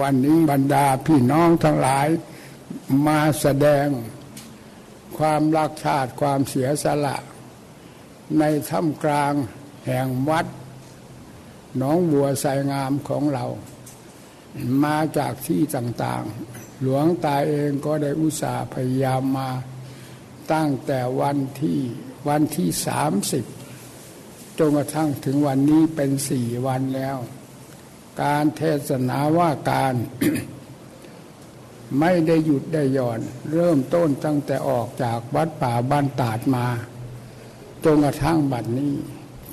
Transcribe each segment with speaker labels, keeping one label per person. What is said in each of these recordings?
Speaker 1: วันนี้บรรดาพี่น้องทั้งหลายมาแสดงความรักชาติความเสียสละ ในถ้ำกลางแห่งวัดหนองบัวไสงามของเรา มาจากที่ต่างๆ หลวงตาเองก็ได้อุตส่าห์พยายามมาตั้งแต่วันที่วันที่สามสิบจนกระทั่งถึงวันนี้เป็นสี่วันแล้ว การเทศนาว่าการ ไม่ได้หยุดได้หย่อน เริ่มต้นตั้งแต่ออกจากวัดป่าบ้านตาดมาจนกระทั่งบัดนี้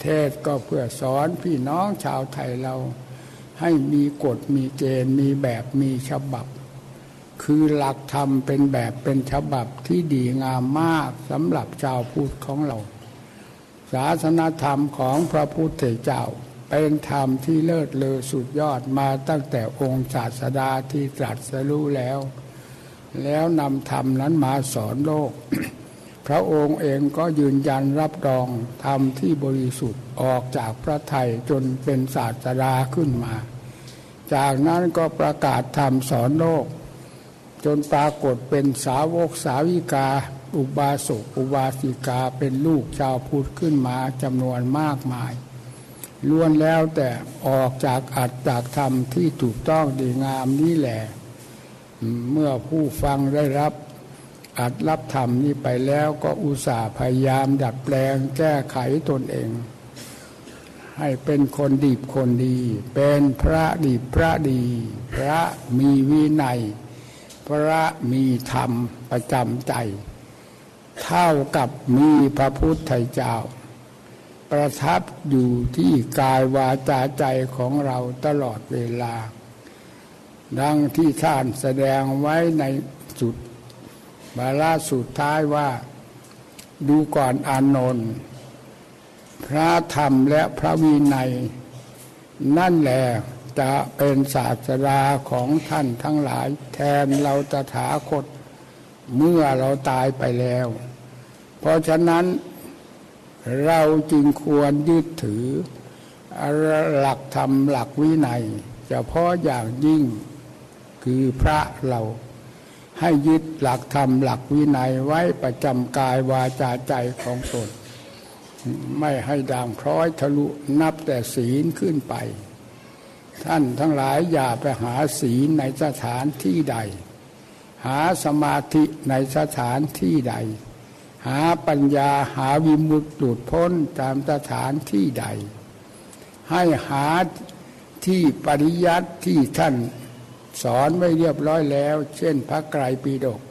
Speaker 1: เทศก็เพื่อสอนพี่น้องชาวไทยเรา ให้มีกฎมีเกณฑ์มีแบบมีฉบับ คือหลักธรรมเป็นแบบเป็นฉบับที่ดีงามมากสำหรับชาวพุทธของเรา ศาสนาธรรมของพระพุทธเจ้า เป็นธรรมที่เลิศเลอสุดยอดมาตั้งแต่องค์ศาสดาที่ตรัสรู้แล้ว แล้วนำธรรมนั้นมาสอนโลก พระองค์เองก็ยืนยันรับรองธรรมที่บริสุทธิ์ออกจากพระไทยจนเป็นศาสดาขึ้นมา จากนั้นก็ประกาศธรรมสอนโลก จนปรากฏเป็นสาวกสาวิกา อุบาสกอุบาสิกาเป็นลูกชาวพุทธขึ้นมาจำนวนมากมาย ล้วนแล้วแต่ออกจากอัดจากธรรมที่ถูกต้องดีงามนี่แหละ เมื่อผู้ฟังได้รับอัดรับธรรมนี้ไปแล้วก็อุตส่าห์พยายามดัดแปลงแก้ไขตนเอง ให้เป็นคนดีคนดี เป็นพระดีพระดี พระมีวินัย พระมีธรรมประจำใจ เท่ากับมีพระพุทธเจ้า ประทับอยู่ที่กายวาจาใจของเราตลอดเวลา ดังที่ท่านแสดงไว้ในสุดบาลาสุดท้ายว่าดูก่อนอานนท์พระธรรมและพระวินัย นั่นแหละจะเป็นศาสดาของท่านทั้งหลายแทนเราตถาคตเมื่อเราตายไปแล้ว เพราะฉะนั้น เราจึงควรยึดถือหลักธรรมหลักวินัยเฉพาะอย่างยิ่งคือพระเราให้ยึดหลักธรรมหลักวินัยไว้ประจำกายวาจาใจของตน ไม่ให้ด่างพร้อยทะลุนับแต่ศีลขึ้นไป ท่านทั้งหลายอย่าไปหาศีลในสถานที่ใด หาสมาธิในสถานที่ใด หาปัญญาหาวิมุตติพ้นตามสถานที่ใด ให้หาที่ปริยัติที่ท่านสอนไว้เรียบร้อยแล้ว เช่นพระไกรปีดก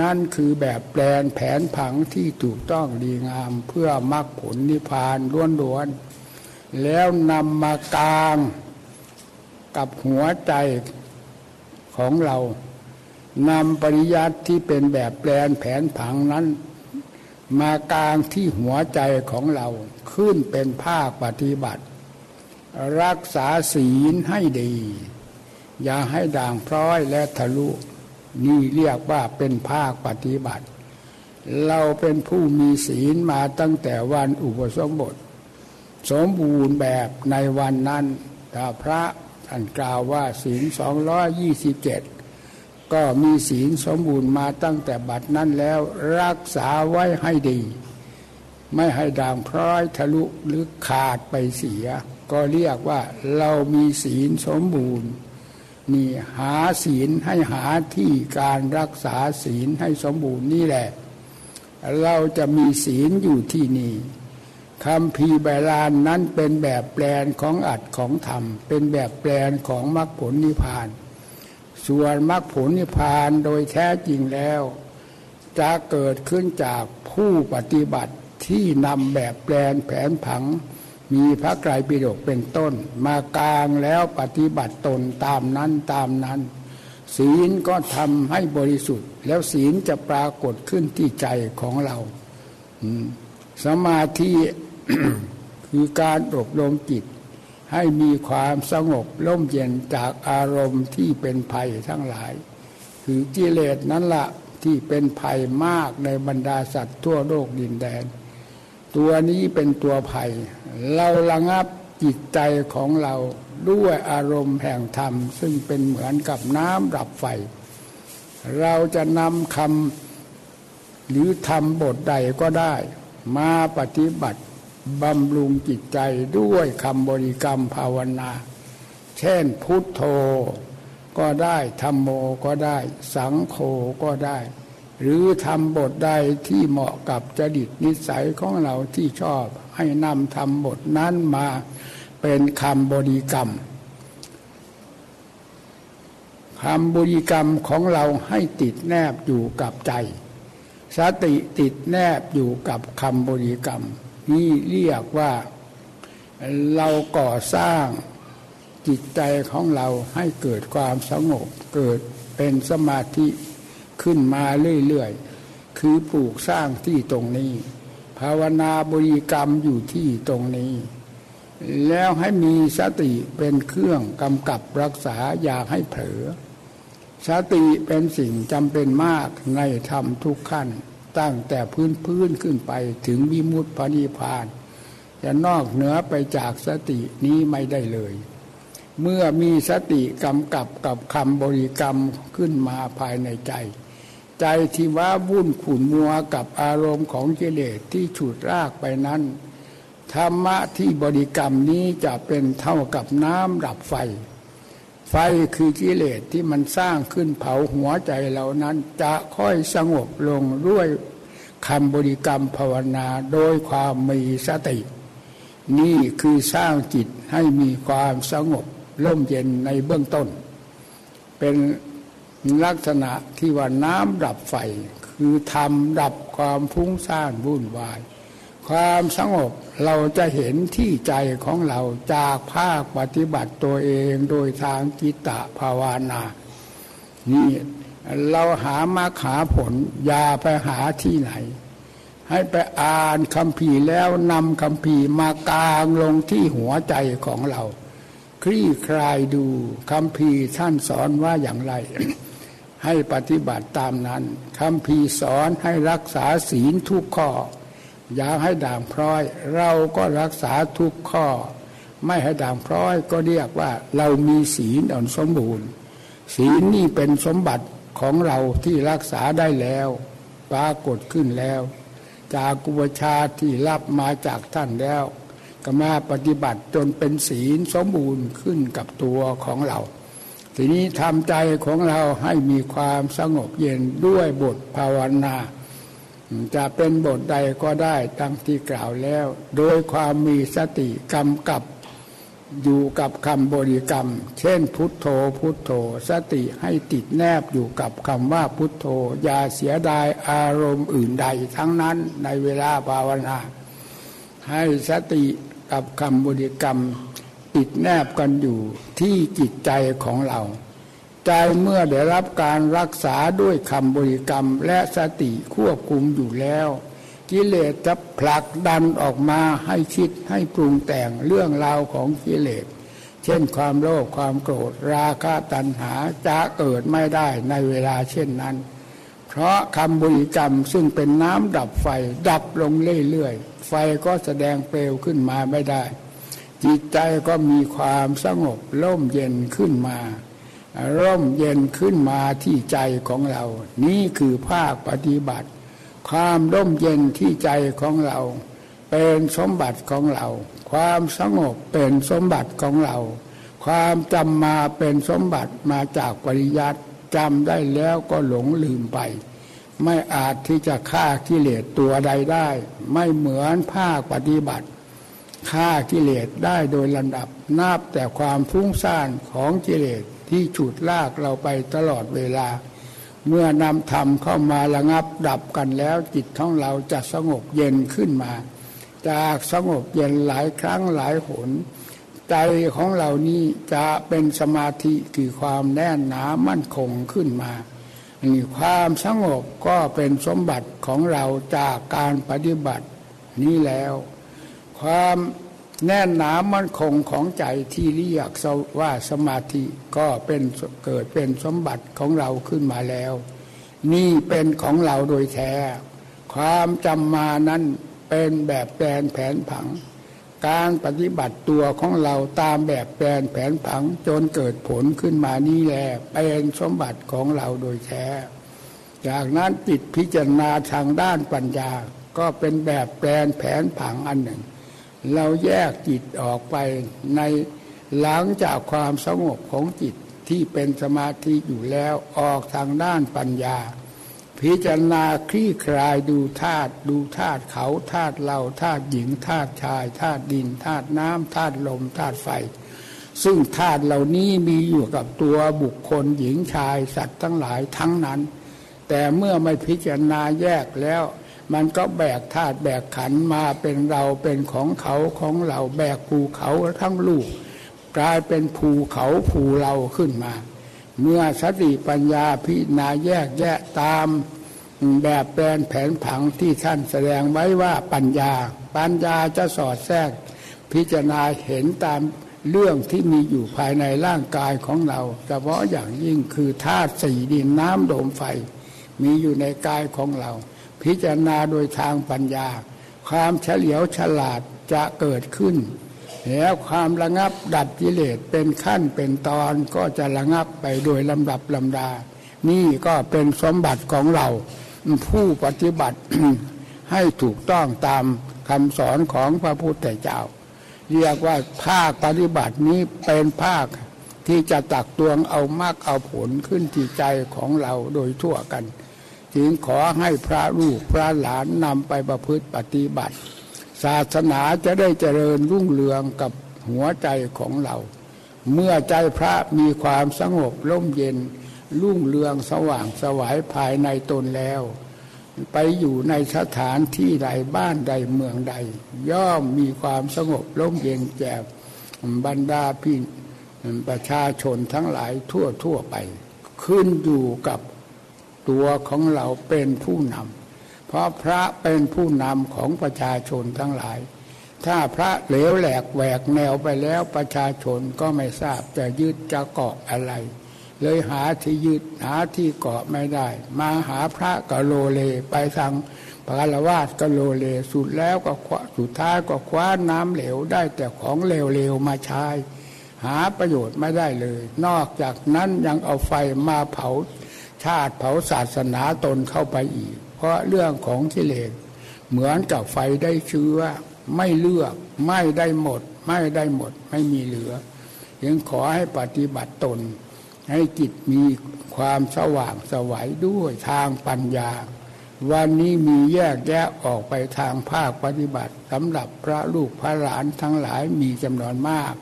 Speaker 1: นั่นคือแบบแปลนแผนผังที่ถูกต้องดีงามเพื่อมรรคผลนิพพานล้วนๆ แล้วนำมากลางกับหัวใจของเรานำปริยัติที่เป็นแบบแปลนแผนผังนั้น มากลางที่หัวใจของเราขึ้นเป็นภาคปฏิบัติ รักษาศีลให้ดี อย่าให้ด่างพร้อยและทะลุ นี่เรียกว่าเป็นภาคปฏิบัติ เราเป็นผู้มีศีลมาตั้งแต่วันอุปสมบท สมบูรณ์แบบในวันนั้นถ้าพระท่านกล่าวว่าศีลสองร้อยยี่สิบเจ็ด ก็มีศีลสมบูรณ์มาตั้งแต่บัดนั้นแล้วรักษาไว้ให้ดี ไม่ให้ด่างพร้อยทะลุหรือขาดไปเสีย ก็เรียกว่าเรามีศีลสมบูรณ์นี่หาศีลให้หาที่การรักษาศีลให้สมบูรณ์นี่แหละ เราจะมีศีลอยู่ที่นี่คำพีใบลานนั้นเป็นแบบแปลนของอัดของธรรม เป็นแบบแปลนของมรรคผลนิพพาน ส่วนมรรคผลนิพพานโดยแท้จริงแล้ว จะเกิดขึ้นจากผู้ปฏิบัติที่นำแบบแปลนแผนผัง มีพระไกรปิฎกเป็นต้น มากลางแล้วปฏิบัติตนตามนั้นตามนั้น ศีลก็ทำให้บริสุทธิ์ แล้วศีลจะปรากฏขึ้นที่ใจของเราสมาธิคือการอบรมจิต ให้มีความสงบร่มเย็นจากอารมณ์ที่เป็นภัยทั้งหลาย คือกิเลสนั้นละที่เป็นภัยมากในบรรดาสัตว์ทั่วโลกดินแดน ตัวนี้เป็นตัวภัย เราระงับจิตใจของเราด้วยอารมณ์แห่งธรรม ซึ่งเป็นเหมือนกับน้ำดับไฟ เราจะนำคำหรือทำบทใดก็ได้ มาปฏิบัติ บำรุงจิตใจด้วยคำบริกรรมภาวนา เช่นพุทโธก็ได้ธรรมโมก็ได้ สังโฆก็ได้ หรือทำบทใดที่เหมาะกับจดิตนิสัยของเราที่ชอบให้นำทำบทนั้นมาเป็นคำบริกรรมคำบริกรรมของเราให้ติดแนบอยู่กับใจ สติติดแนบอยู่กับคำบริกรรม นี่เรียกว่าเราก่อสร้างจิตใจของเราให้เกิดความสงบเกิดเป็นสมาธิขึ้นมาเรื่อยๆ คือปลูกสร้างที่ตรงนี้ ภาวนาบริกรรมอยู่ที่ตรงนี้ แล้วให้มีสติเป็นเครื่องกำกับรักษาอย่าให้เผลอสติเป็นสิ่งจำเป็นมากในธรรมทุกขั้น ตั้งแต่พื้นพื้นขึ้นไปถึงวิมุตติพนิพาน จะนอกเหนือไปจากสตินี้ไม่ได้เลย เมื่อมีสติกำกับกับคำบริกรรมขึ้นมาภายในใจ ใจที่ว่าวุ่นขุนมัวกับอารมณ์ของกิเลสที่ฉุดรากไปนั้น ธรรมะที่บริกรรมนี้จะเป็นเท่ากับน้ำดับไฟ ไฟคือกิเลสที่มันสร้างขึ้นเผาหัวใจเหล่านั้น จะค่อยสงบลงด้วยคำบริกรรมภาวนาโดยความมีสติ นี่คือสร้างจิตให้มีความสงบร่มเย็นในเบื้องต้น เป็นลักษณะที่ว่าน้ำดับไฟ คือทำดับความฟุ้งซ่านวุ่นวาย ความสงบเราจะเห็นที่ใจของเราจากภาคปฏิบัติตัวเองโดยทางจิตตภาวนา นี่เราหามาขาผลอย่าไปหาที่ไหน ให้ไปอ่านคำพีแล้วนำคำพีมากลางลงที่หัวใจของเรา คลี่คลายดูคำพีท่านสอนว่าอย่างไร ให้ปฏิบัติตามนั้นคำพีสอนให้รักษาศีลทุกข้อ อย่าให้ด่างพร้อย เราก็รักษาทุกข้อ ไม่ให้ด่างพร้อยก็เรียกว่าเรามีศีลอ่อนสมบูรณ์ ศีลนี่เป็นสมบัติของเราที่รักษาได้แล้วปรากฏขึ้นแล้ว จากกุบชาที่รับมาจากท่านแล้ว ก็มาปฏิบัติจนเป็นศีลสมบูรณ์ขึ้นกับตัวของเรา ทีนี้ทำใจของเราให้มีความสงบเย็นด้วยบทภาวนา จะเป็นบทใดก็ได้ตั้งที่กล่าวแล้ว โดยความมีสติกำกับอยู่กับคำบริกรรม เช่นพุทโธพุทโธ สติให้ติดแนบอยู่กับคำว่าพุทโธ อย่าเสียดายอารมณ์อื่นใดทั้งนั้นในเวลาภาวนา ให้สติกับคำบริกรรม ติดแนบกันอยู่ที่จิตใจของเรา ใจเมื่อได้รับการรักษาด้วยคำบริกรรมและสติควบคุมอยู่แล้ว กิเลสจะผลักดันออกมาให้คิดให้ปรุงแต่งเรื่องราวของกิเลส เช่นความโลภความโกรธราคะตัณหาจะเกิดไม่ได้ในเวลาเช่นนั้น เพราะคำบริกรรมซึ่งเป็นน้ำดับไฟดับลงเรื่อยๆ ไฟก็แสดงเปลวขึ้นมาไม่ได้ จิตใจก็มีความสงบร่มเย็นขึ้นมา ร่มเย็นขึ้นมาที่ใจของเรา นี่คือภาคปฏิบัติ ความร่มเย็นที่ใจของเรา เป็นสมบัติของเรา ความสงบเป็นสมบัติของเรา ความจำมาเป็นสมบัติมาจากปริยัติจำได้แล้วก็หลงลืมไป ไม่อาจที่จะฆ่ากิเลสตัวใดได้ ไม่เหมือนภาคปฏิบัติฆ่ากิเลสได้โดยลำดับ นับแต่ความฟุ้งซ่านของกิเลส ที่ฉุดลากเราไปตลอดเวลา เมื่อนำธรรมเข้ามาระงับดับกันแล้วจิตของเราจะสงบเย็นขึ้นมา จากสงบเย็นหลายครั้งหลายหน ใจของเรานี้จะเป็นสมาธิคือความแน่นหนามั่นคงขึ้นมานี่ความสงบก็เป็นสมบัติของเราจากการปฏิบัตินี้แล้ว ความ แน่นหนามั่นคงของใจที่เรียกว่าสมาธิก็เป็นเกิดเป็นสมบัติของเราขึ้นมาแล้ว นี่เป็นของเราโดยแท้ ความจำมานั้นเป็นแบบแปลนแผนผัง การปฏิบัติตัวของเราตามแบบแปลนแผนผังจนเกิดผลขึ้นมานี่แหละเป็นสมบัติของเราโดยแท้ จากนั้นจิตพิจารณาทางด้านปัญญา ก็เป็นแบบแปลนแผนผังอันหนึ่ง เราแยกจิตออกไปในหลังจากความสงบของจิตที่เป็นสมาธิอยู่แล้วออกทางด้านปัญญา พิจารณาคลี่คลายดูธาตุดูธาตุเขาธาตุเราธาตุหญิงธาตุชายธาตุดินธาตุน้ำธาตุลมธาตุไฟ ซึ่งธาตุเหล่านี้มีอยู่กับตัวบุคคลหญิงชายสัตว์ทั้งหลายทั้งนั้น แต่เมื่อไม่พิจารณาแยกแล้ว มันก็แบกธาตุแบกขันมาเป็นเราเป็นของเขาของเราแบกภูเขาทั้งลูก กลายเป็นภูเขาภูเราขึ้นมา เมื่อสติปัญญาพิจารณาแยกแยะตามแบบแปลนแผนผังที่ท่านแสดงไว้ว่าปัญญา ปัญญาจะสอดแทรก พิจารณาเห็นตามเรื่องที่มีอยู่ภายในร่างกายของเราเฉพาะอย่างยิ่งคือธาตุสี่ดินน้ำลมไฟ มีอยู่ในกายของเรา พิจารณาโดยทางปัญญา ความเฉลียวฉลาดจะเกิดขึ้น แล้วความระงับดับกิเลสเป็นขั้นเป็นตอนก็จะระงับไปโดยลำดับลำดา นี่ก็เป็นสมบัติของเรา ผู้ปฏิบัติให้ถูกต้องตามคำสอนของพระพุทธเจ้า เรียกว่าภาคปฏิบัตินี้เป็นภาคที่จะตักตวงเอามากเอาผลขึ้นที่ใจของเราโดยทั่วกัน จึงขอให้พระลูกพระหลานนำไปประพฤติปฏิบัติ ศาสนาจะได้เจริญรุ่งเรืองกับหัวใจของเรา เมื่อใจพระมีความสงบร่มเย็น รุ่งเรืองสว่างสวายภายในตนแล้ว ไปอยู่ในสถานที่ใดบ้านใดเมืองใด ย่อมมีความสงบร่มเย็นแก่บรรดาพี่ประชาชนทั้งหลายทั่วทั่วไป ขึ้นอยู่กับ ตัวของเราเป็นผู้นำเพราะพระเป็นผู้นำของประชาชนทั้งหลาย ถ้าพระเหลวแหลกแหวกแนวไปแล้วประชาชนก็ไม่ทราบจะยึดจะเกาะอะไร เลยหาที่ยึดหาที่เกาะไม่ได้ มาหาพระกะโลเลไปทางปาลวาสกะโลเลสุดแล้วก็สุดท้ายก็คว้าน้ำเหลวได้แต่ของเหลวๆมาใช้หาประโยชน์ไม่ได้เลย นอกจากนั้นยังเอาไฟมาเผา ชาติเผาศาสนาตนเข้าไปอีก เพราะเรื่องของกิเลสเหมือนกับไฟได้เชื้อ ไม่เลือกไม่ได้หมด ไม่ได้หมดไม่มีเหลือยังขอให้ปฏิบัติตน ให้จิตมีความสว่างสวัยด้วยทางปัญญา วันนี้มีแยกแยะออกไปทางภาคปฏิบัติสำหรับพระลูกพระหลานทั้งหลายมีจำนวนมาก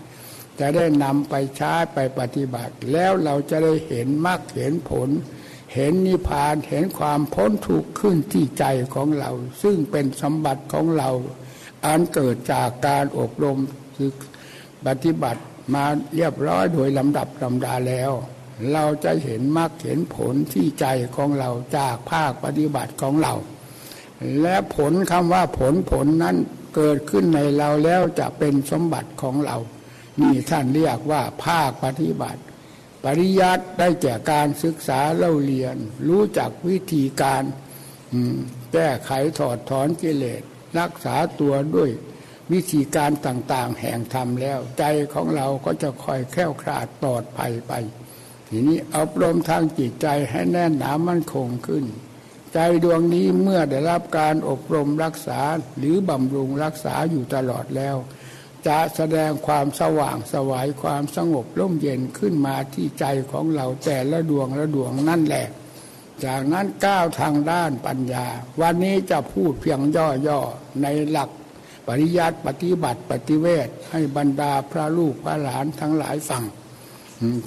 Speaker 1: จะได้นำไปใช้ไปปฏิบัติ แล้วเราจะได้เห็นมรรคเห็นผล เห็นนิพพานเห็นความพ้นทุกข์ขึ้นที่ใจของเรา ซึ่งเป็นสมบัติของเรา อันเกิดจากการอบรมคือปฏิบัติมาเรียบร้อยโดยลำดับลำดาแล้ว เราจะเห็นมรรคเห็นผลที่ใจของเราจากภาคปฏิบัติของเรา และผลคำว่าผลผลนั้นเกิดขึ้นในเราแล้วจะเป็นสมบัติของเรา นี่ท่านเรียกว่าภาคปฏิบัติ ปริยัติได้แก่การศึกษาเล่าเรียน รู้จักวิธีการแก้ไขถอดถอนกิเลสรักษาตัวด้วยวิธีการต่าง ๆ แห่งธรรมแล้ว ใจของเราก็จะคอยแค้วคลาดปลอดภัยไป ทีนี้อบรมทางจิตใจให้แน่นหนามั่นคงขึ้น ใจดวงนี้เมื่อได้รับการอบรมรักษาหรือบำรุงรักษาอยู่ตลอดแล้ว จะแสดงความสว่างสวายความสงบร่มเย็นขึ้นมาที่ใจของเราแต่ละดวงละดวงนั่นแหละ จากนั้นก้าวทางด้านปัญญา วันนี้จะพูดเพียงย่อๆในหลักปริยัติปฏิบัติปฏิเวทให้บรรดาพระลูกพระหลานทั้งหลายฟัง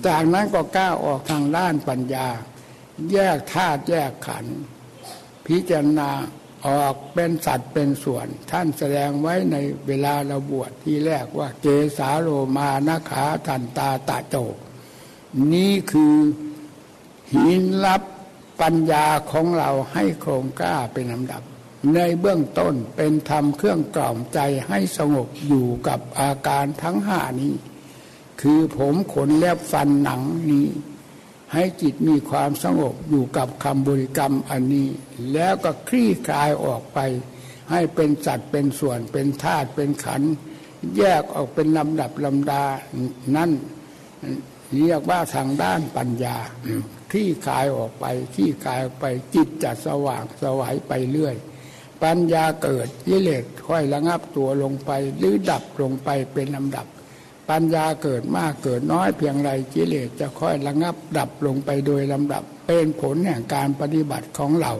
Speaker 1: จากนั้นก็ก้าวออกทางด้านปัญญา แยกธาตุแยกขันธ์พิจารณา ออกเป็นสัตว์เป็นส่วน ท่านแสดงไว้ในเวลาเราบวชที่แรกว่าเกสาโลมานาขาทันตาตาโจนี่คือหินรับปัญญาของเราให้โครงกล้าเป็นลำดับ ในเบื้องต้นเป็นธรรมเครื่องกล่อมใจให้สงบอยู่กับอาการทั้งห้านี้ คือผมขนแลบฟันหนังนี้ ให้จิตมีความสงบอยู่กับคำบริกรรมอันนี้ แล้วก็คลี่คลายออกไป ให้เป็นสัตว์เป็นส่วนเป็นธาตุเป็นขัน แยกออกเป็นลำดับลำดานั่นเรียกว่าทางด้านปัญญาที่คลายออกไปที่คลายออกไปจิตจะสว่างสวายไปเรื่อย ปัญญาเกิดยิเลสค่อยระงับตัวลงไป หรือดับลงไปเป็นลำดับ ปัญญาเกิดมากเกิดน้อยเพียงไรกิเลสจะค่อยระงับดับลงไปโดยลำดับ เป็นผลแห่งการปฏิบัติของเรา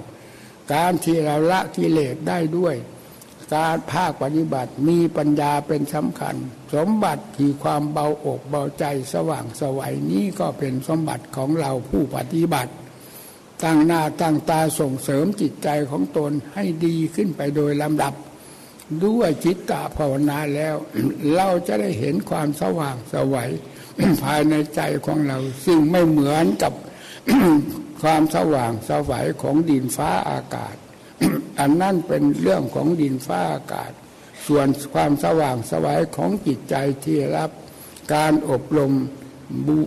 Speaker 1: การที่เราละกิเลสได้ด้วย การภาคปฏิบัติมีปัญญาเป็นสำคัญ สมบัติคือความเบาอกเบาใจสว่างสวัยนี้ก็เป็นสมบัติของเราผู้ปฏิบัติตั้งหน้าตั้งตาส่งเสริมจิตใจของตนให้ดีขึ้นไปโดยลำดับ ด้วยจิตตภาวนาแล้ว เราจะได้เห็นความสว่างสวัยภายในใจของเรา ซึ่งไม่เหมือนกับความสว่างสวัยของดินฟ้าอากาศ อันนั้นเป็นเรื่องของดินฟ้าอากาศ ส่วนความสว่างสวายของจิตใจที่รับ การอบรมบุ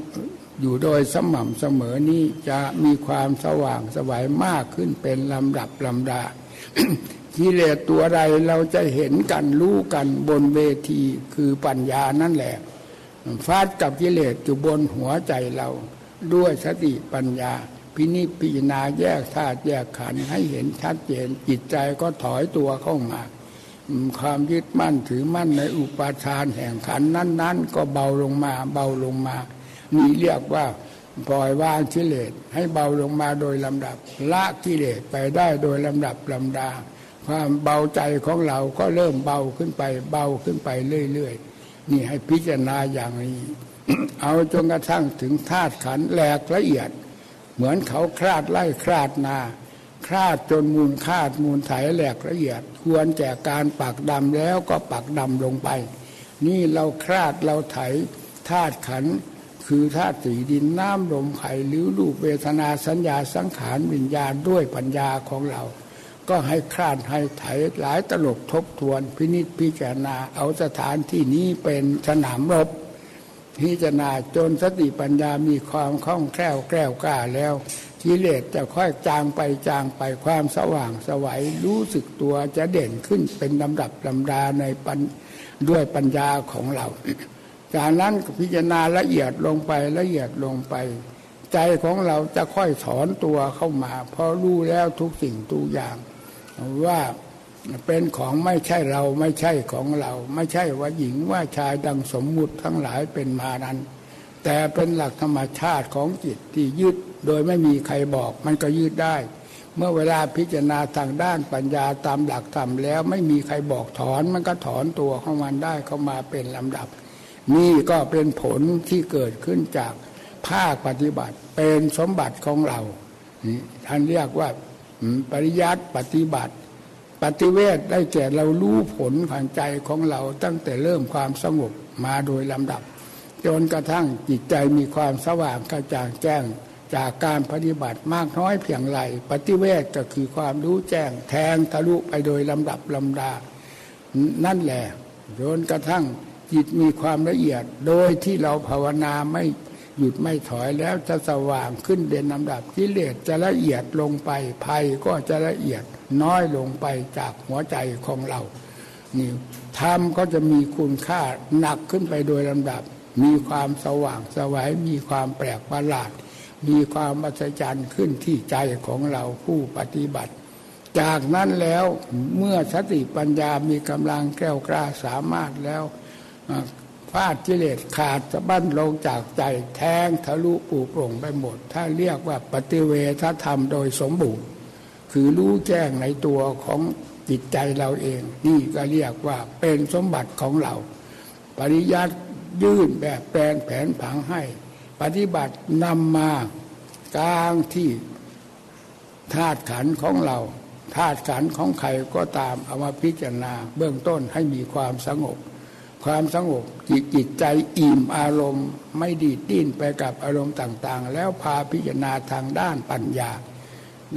Speaker 1: อยู่โดยสม่ำเสมอนี้จะมีความสว่างสวายมากขึ้นเป็นลำดับลำดา กิเลสตัวใดเราจะเห็นกันรู้กันบนเวทีคือปัญญานั่นแหละฟาดกับกิเลสอยู่บนหัวใจเรา ด้วยสติปัญญา พินิจพิจารณาแยกธาตุแยกขันธ์ให้เห็นชัดเจนจิตใจก็ถอยตัวเข้ามา ความยึดมั่นถือมั่นในอุปาทานแห่งขันนั้น ๆ ก็เบาลงมาเบาลงมานี่เรียกว่าปล่อยวางกิเลสให้เบาลงมาโดยลำดับ ละกิเลสไปได้โดยลำดับลำดา ความเบาใจของเราก็เริ่มเบาขึ้นไป เบาขึ้นไปเรื่อยๆนี่ให้พิจารณาอย่างนี้ เอาจนกระทั่งถึงธาตุขันแหลกละเอียด เหมือนเขาคลาดไล่คลาดนาคลาดจนมูลคาดมูลไถแหลกละเอียด ควรแก่การปักดำแล้วก็ปักดำลงไป นี่เราคลาดเราไถธาตุขันคือธาตุสีดินน้ำลมไข่หรือรูปเวทนาสัญญาสังขารวิญญาณด้วยปัญญาของเรา ก็ให้คลาดให้ไถหลายตลบทบทวน พินิจพิจารณาเอาสถานที่นี้เป็นสนามรบ พิจารณาจนสติปัญญามีความคล่องแคล่วแกล้วกล้าแล้วกิเลสจะค่อยจางไปจางไปความสว่างสวัยรู้สึกตัวจะเด่นขึ้นเป็นลำดับลำดาในปัญด้วยปัญญาของเรา จากนั้นพิจารณาละเอียดลงไปละเอียดลงไป ใจของเราจะค่อยถอนตัวเข้ามา เพราะรู้แล้วทุกสิ่งทุกอย่าง ว่าเป็นของไม่ใช่เราไม่ใช่ของเรา ไม่ใช่ว่าหญิงว่าชายดังสมมุติทั้งหลายเป็นมานั้น แต่เป็นหลักธรรมชาติของจิตที่ยึดโดยไม่มีใครบอกมันก็ยืดได้ เมื่อเวลาพิจารณาทางด้านปัญญาตามหลักธรรมแล้วไม่มีใครบอกถอนมันก็ถอนตัวของมันได้เข้ามาเป็นลำดับ นี่ก็เป็นผลที่เกิดขึ้นจากภาคปฏิบัติเป็นสมบัติของเราท่านเรียกว่า ปริยัติปฏิบัติ ปฏิเวทได้แก่เรารู้ผลของใจของเราตั้งแต่เริ่มความสงบมาโดยลำดับ จนกระทั่งจิตใจมีความสว่างกระจ่างแจ้ง จากการปฏิบัติมากน้อยเพียงไรปฏิเวทก็คือความรู้แจ้ง แทงทะลุไปโดยลำดับลำดา นั่นแหละจนกระทั่งจิตมีความละเอียดโดยที่เราภาวนาไม่ หยุดไม่ถอยแล้วจะสว่างขึ้นเด่นลำดับกิเลสจะละเอียดลงไปภัยก็จะละเอียดน้อยลงไปจากหัวใจของเรานี่ธรรมก็จะมีคุณค่าหนักขึ้นไปโดยลำดับ มีความสว่างสวัยมีความแปลกประหลาด มีความอัศจรรย์ขึ้นที่ใจของเราผู้ปฏิบัติ จากนั้นแล้วเมื่อสติปัญญามีกำลังแก้วกล้าสามารถแล้ว ฟาดกิเลสขาดสะบั้นลงจากใจแทงทะลุปูโปร่งไปหมด ถ้าเรียกว่าปฏิเวทธรรมโดยสมบูรณ์ คือรู้แจ้งในตัวของจิตใจเราเอง นี่ก็เรียกว่าเป็นสมบัติของเรา ปริยัติยื่นแบบแปลนแผนผังให้ ปฏิบัตินำมากลางที่ธาตุขันของเราธาตุขันของใครก็ตามเอามาพิจารณาเบื้องต้นให้มีความสงบ ความสงบจิตจิตใจอิ่มอารมณ์ ไม่ดีดดิ้นไปกับอารมณ์ต่างๆ แล้วพาพิจารณาทางด้านปัญญา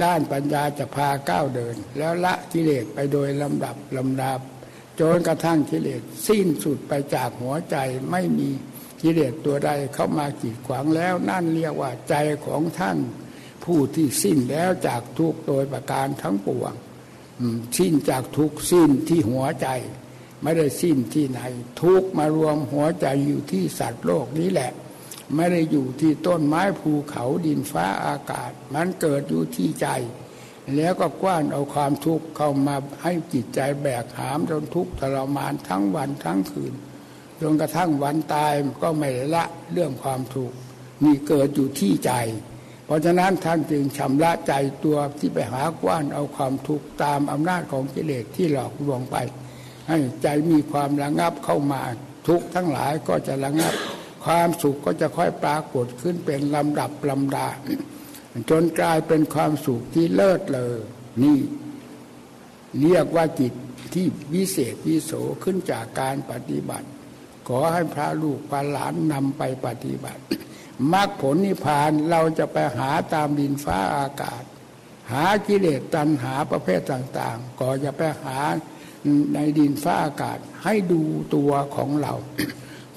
Speaker 1: ด้านปัญญาจะพาก้าวเดิน แล้วละกิเลสไปโดยลำดับลำดับจนกระทั่งกิเลสสิ้นสุดไปจากหัวใจไม่มีกิเลสตัวใดเข้ามากีดขวางแล้วนั่นเรียกว่าใจของท่าน ผู้ที่สิ้นแล้วจากทุกโดยประการทั้งปวงสิ้นจากทุกสิ้นที่หัวใจ ไม่ได้สิ้นที่ไหน ทุกมารวมหัวใจอยู่ที่สัตว์โลกนี้แหละ ไม่ได้อยู่ที่ต้นไม้ภูเขาดินฟ้าอากาศ มันเกิดอยู่ที่ใจ แล้วก็กว้านเอาความทุกข์เข้ามาให้จิตใจแบกหามจนทุกข์ทรมานทั้งวันทั้งคืนจนกระทั่งวันตายก็ไม่ละเรื่องความทุกข์นี่เกิดอยู่ที่ใจ เพราะฉะนั้นท่านจึงชำระใจตัวที่ไปหากว้านเอาความทุกข์ตามอำนาจของกิเลสที่หลอกลวงไป ให้ใจมีความระงับเข้ามาทุกทั้งหลายก็จะระงับ ความสุขก็จะค่อยปรากฏขึ้นเป็นลำดับลำดา จนกลายเป็นความสุขที่เลิศเลอนี่ เรียกว่าจิตที่วิเศษวิโสขึ้นจากการปฏิบัติ ขอให้พระลูกพระหลานนำไปปฏิบัติมรรคผลนิพพานเราจะไปหาตามดินฟ้าอากาศ หากิเลสตัณหาประเภทต่าง ๆ ก็จะไปหา ในดินฟ้าอากาศให้ดูตัวของเรา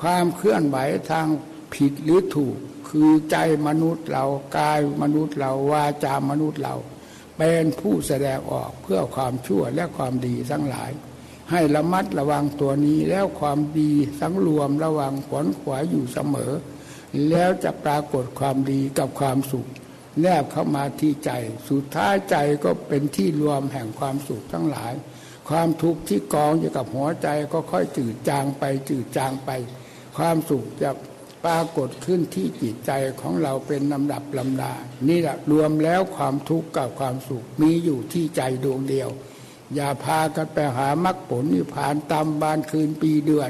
Speaker 1: ความเคลื่อนไหวทางผิดหรือถูก คือใจมนุษย์เรากายมนุษย์เราวาจามนุษย์เรา เป็นผู้แสดงออกเพื่อความชั่วและความดีทั้งหลาย ให้ระมัดระวังตัวนี้แล้วความดีสังรวมระวังขวนขวายอยู่เสมอ แล้วจะปรากฏความดีกับความสุขแนบเข้ามาที่ใจ สุดท้ายใจก็เป็นที่รวมแห่งความสุขทั้งหลาย ความทุกข์ที่กองอยู่กับหัวใจก็ค่อยจืดจางไปจืดจางไป ความสุขจะปรากฏขึ้นที่จิตใจของเราเป็นลำดับลำดา นี่แหละรวมแล้วความทุกข์กับความสุขมีอยู่ที่ใจดวงเดียว อย่าพากันไปหามรรคผลนิพพานตามบานคืนปีเดือน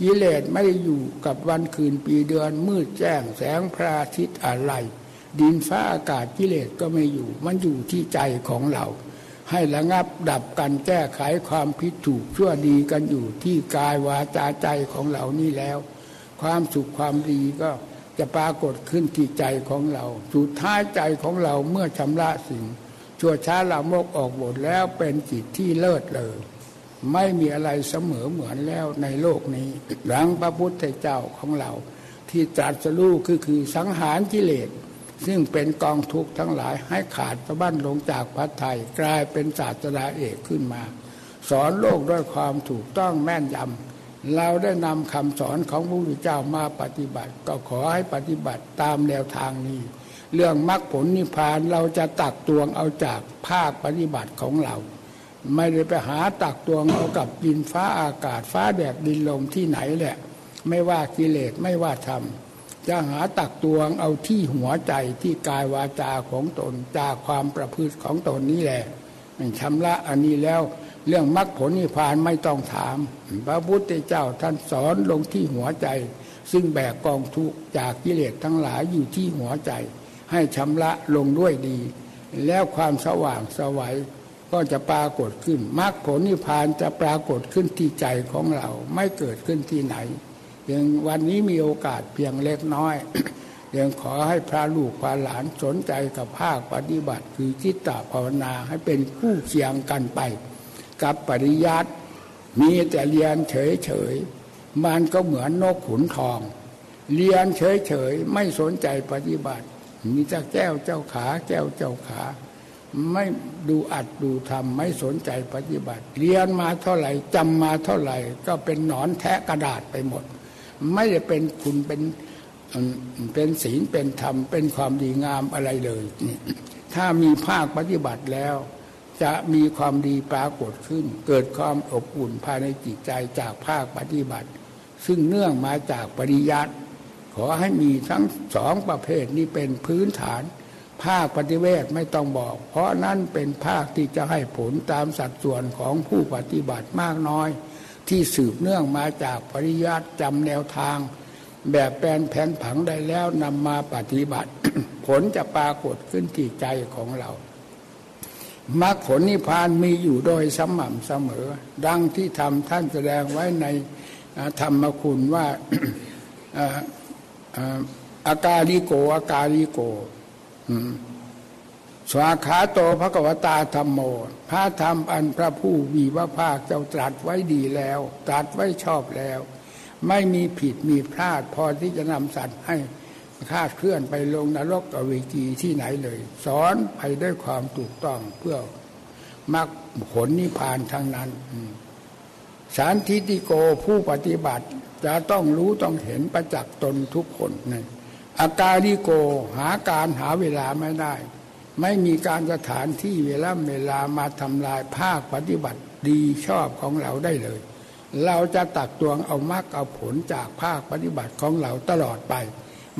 Speaker 1: กิเลสไม่ได้อยู่กับวันคืนปีเดือน มืดแจ้งแสงพระอาทิตย์อะไร ดินฟ้าอากาศกิเลสก็ไม่อยู่ มันอยู่ที่ใจของเรา ให้ระงับดับกันแก้ไขความผิดถูกชั่วดีกันอยู่ที่กายวาจาใจของเรานี่แล้ว ความสุขความดีก็จะปรากฏขึ้นที่ใจของเรา สุดท้ายใจของเราเมื่อชำระสิ่ง ชั่วช้าละโมกออกหมดแล้วเป็นจิตที่เลิศเลยไม่มีอะไรเสมอเหมือนแล้วในโลกนี้หลังพระพุทธเจ้าของเรา ที่ตรัสรู้คือคือสังหารกิเลส ซึ่งเป็นกองทุกข์ทั้งหลายให้ขาดสะบั้นลงจากพระไทยกลายเป็นศาสดาเอกขึ้นมา สอนโลกด้วยความถูกต้องแม่นยำเราได้นำคำสอนของพระพุทธเจ้ามาปฏิบัติ ก็ขอให้ปฏิบัติตามแนวทางนี้ เรื่องมรรคผลนิพพานเราจะตักตวงเอาจากภาคปฏิบัติของเรา ไม่ได้ไปหาตักตวงเอากับดินฟ้าอากาศฟ้าแดดดินลมที่ไหนแหละ ไม่ว่ากิเลสไม่ว่าธรรม จะหาตักตวงเอาที่หัวใจที่กายวาจาของตนจากความประพฤติของตนนี้แหละชำระอันนี้แล้วเรื่องมรรคผลนิพพานไม่ต้องถาม พระพุทธเจ้าท่านสอนลงที่หัวใจ ซึ่งแบกกองทุกจากกิเลสทั้งหลายอยู่ที่หัวใจ ให้ชำระลงด้วยดี แล้วความสว่างสวัยก็จะปรากฏขึ้นมรรคผลนิพพานจะปรากฏขึ้นที่ใจของเราไม่เกิดขึ้นที่ไหน ยังวันนี้มีโอกาสเพียงเล็กน้อยยังขอให้พระลูกพระหลานสนใจกับภาคปฏิบัติ คือจิตตภาวนาให้เป็นคู่เคียงกันไป กับปริยัติมีแต่เรียนเฉยๆมันก็เหมือนนกขุนทอง เรียนเฉยๆไม่สนใจปฏิบัติ มีแต่แก้วเจ้าขาแก้วเจ้าขา ไม่ดูอัดดูทำไม่สนใจปฏิบัติ เรียนมาเท่าไหร่จำมาเท่าไหร่ ก็เป็นหนอนแทะกระดาษไปหมด ไม่ได้เป็นคุณเป็นเป็นศีลเป็นธรรม เป็นความดีงามอะไรเลยนี่ถ้ามีภาคปฏิบัติแล้ว จะมีความดีปรากฏขึ้น เกิดความอบอุ่นภายในจิตใจจากภาคปฏิบัติ ซึ่งเนื่องมาจากปริยัติขอให้มีทั้งสองประเภทนี้เป็นพื้นฐาน ภาคปฏิเวทไม่ต้องบอก เพราะนั่นเป็นภาคที่จะให้ผลตามสัดส่วนของผู้ปฏิบัติมากน้อย ที่สืบเนื่องมาจากปริยัติจำแนวทาง แบบแปลนแผนผังได้แล้วนำมาปฏิบัติ ผลจะปรากฏขึ้นที่ใจของเรามรรคผลนิพพานมีอยู่โดยสม่ำเสมอ ดังที่ทำท่านแสดงไว้ในธรรมคุณว่าอากาลิโกอากาลิโก สวาขาโตพระกวตาธรรมโม พระธรรมอันพระผู้มีพระภาคเจ้าตรัสไว้ดีแล้ว ตรัสไว้ชอบแล้ว ไม่มีผิดมีพลาดพอที่จะนำสัตว์ให้คาดเคลื่อนไปลงนรกอเวจีที่ไหนเลย สอนไปด้วยความถูกต้องเพื่อมรรคผลนิพพานทั้งนั้นสารทิติโกผู้ปฏิบัติ จะต้องรู้ต้องเห็นประจักษ์ตนทุกคนนี่อาการิโกหาการหาเวลาไม่ได้ ไม่มีการสถานที่เวลาเวลามาทำลายภาคปฏิบัติดีชอบของเราได้เลย เราจะตักตวงเอามรรคเอาผลจากภาคปฏิบัติของเราตลอดไป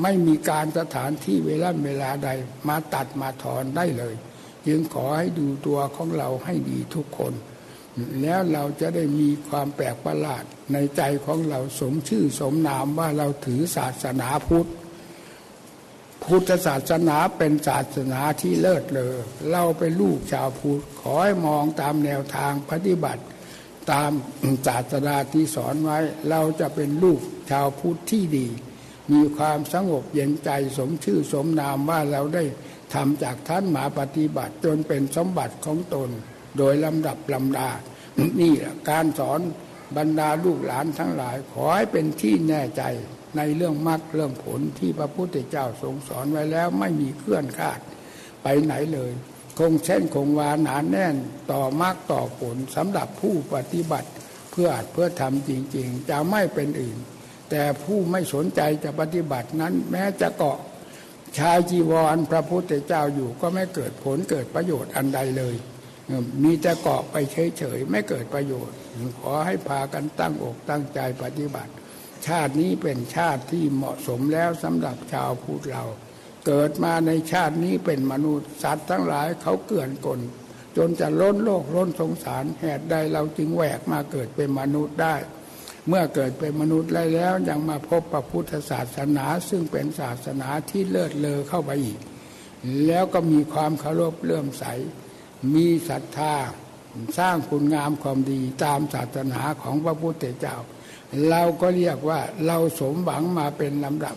Speaker 1: ไม่มีการสถานที่เวลาเวลาใดมาตัดมาถอนได้เลย จึงขอให้ดูตัวของเราให้ดีทุกคน แล้วเราจะได้มีความแปลกประหลาดในใจของเราสมชื่อสมนามว่าเราถือศาสนาพุทธ พุทธศาสนาเป็นศาสนาที่เลิศเลอเราเป็นลูกชาวพุทธขอให้มองตามแนวทางปฏิบัติ ตามศาสนาที่สอนไว้ เราจะเป็นลูกชาวพุทธที่ดี มีความสงบเย็นใจสมชื่อสมนามว่าเราได้ทำจากท่านมาปฏิบัติจนเป็นสมบัติของตน โดยลำดับลำดา นี่การสอนบรรดาลูกหลานทั้งหลาย ขอให้เป็นที่แน่ใจ ในเรื่องมรรคเรื่องผลที่พระพุทธเจ้าทรงสอนไว้แล้วไม่มีเคลื่อนคาดไปไหนเลย คงเช่นคงวาหนานแน่นต่อมรรคต่อผลสำหรับผู้ปฏิบัติเพื่ออาจเพื่อทำจริง ๆ จะไม่เป็นอื่น แต่ผู้ไม่สนใจจะปฏิบัตินั้นแม้จะเกาะชายจีวรพระพุทธเจ้าอยู่ก็ไม่เกิดผลเกิดประโยชน์อันใดเลย มีแต่เกาะไปเฉยๆไม่เกิดประโยชน์ขอให้พากันตั้งอกตั้งใจปฏิบัติ ชาตินี้เป็นชาติที่เหมาะสมแล้วสำหรับชาวพุทธเรา เกิดมาในชาตินี้เป็นมนุษย์สัตว์ทั้งหลายเขาเกื่อนกลจนจะล้นโลกล้นสงสารเหตุใดเราจึงแหวกมาเกิดเป็นมนุษย์ได้ เมื่อเกิดเป็นมนุษย์ได้แล้วยังมาพบพระพุทธศาสนา ซึ่งเป็นศาสนาที่เลิศเลอเข้าไปอีก แล้วก็มีความเคารพเลื่อมใส มีศรัทธาสร้างคุณงามความดีตามศาสนาของพระพุทธเจ้า เราก็เรียกว่าเราสมหวังมาเป็นลำดับ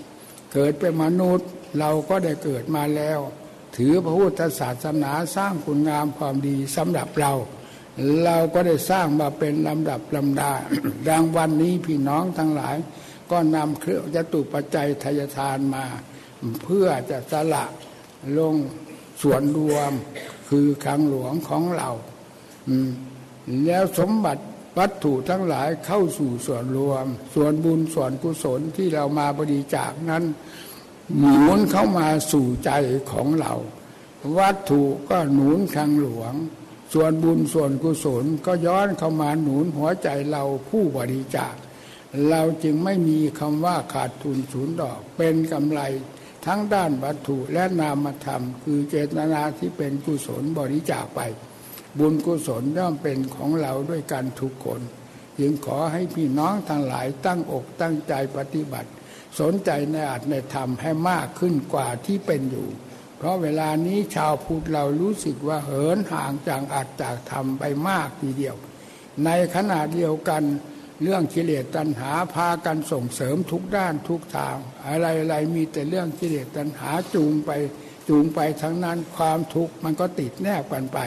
Speaker 1: เกิดเป็นมนุษย์เราก็ได้เกิดมาแล้ว ถือพระพุทธศาสนาสร้างคุณงามความดีสำหรับเรา เราก็ได้สร้างมาเป็นลำดับลำดาดังวันนี้พี่น้องทั้งหลาย ก็นำเครื่องจตุปัจจัยทายทานมา เพื่อจะสละลงส่วนรวมคือคลังหลวงของเราแล้วสมบัติ วัตถุทั้งหลายเข้าสู่ส่วนรวม ส่วนบุญส่วนกุศลที่เรามาบริจาคนั้นหมุนเข้ามาสู่ใจของเรา วัตถุก็หนุนคลังหลวง ส่วนบุญส่วนกุศลก็ย้อนเข้ามาหนุนหัวใจเราผู้บริจาค เราจึงไม่มีคำว่าขาดทุนศูนย์ดอก เป็นกำไรทั้งด้านวัตถุและนามธรรม คือเจตนาที่เป็นกุศลบริจาคไป บุญกุศลย่อมเป็นของเราด้วยกันทุกคนจึงขอให้พี่น้องทั้งหลายตั้งอกตั้งใจปฏิบัติ สนใจในอัตในธรรมให้มากขึ้นกว่าที่เป็นอยู่ เพราะเวลานี้ชาวพุทธเรารู้สึกว่าเหินห่างจากอัตจากธรรมไปมากทีเดียว ในขณะเดียวกันเรื่องกิเลสตัณหาพากันส่งเสริมทุกด้านทุกทาง อะไรๆมีแต่เรื่องกิเลสตัณหาจูงไปจูงไปทั้งนั้นความทุกข์มันก็ติดแนบกันไป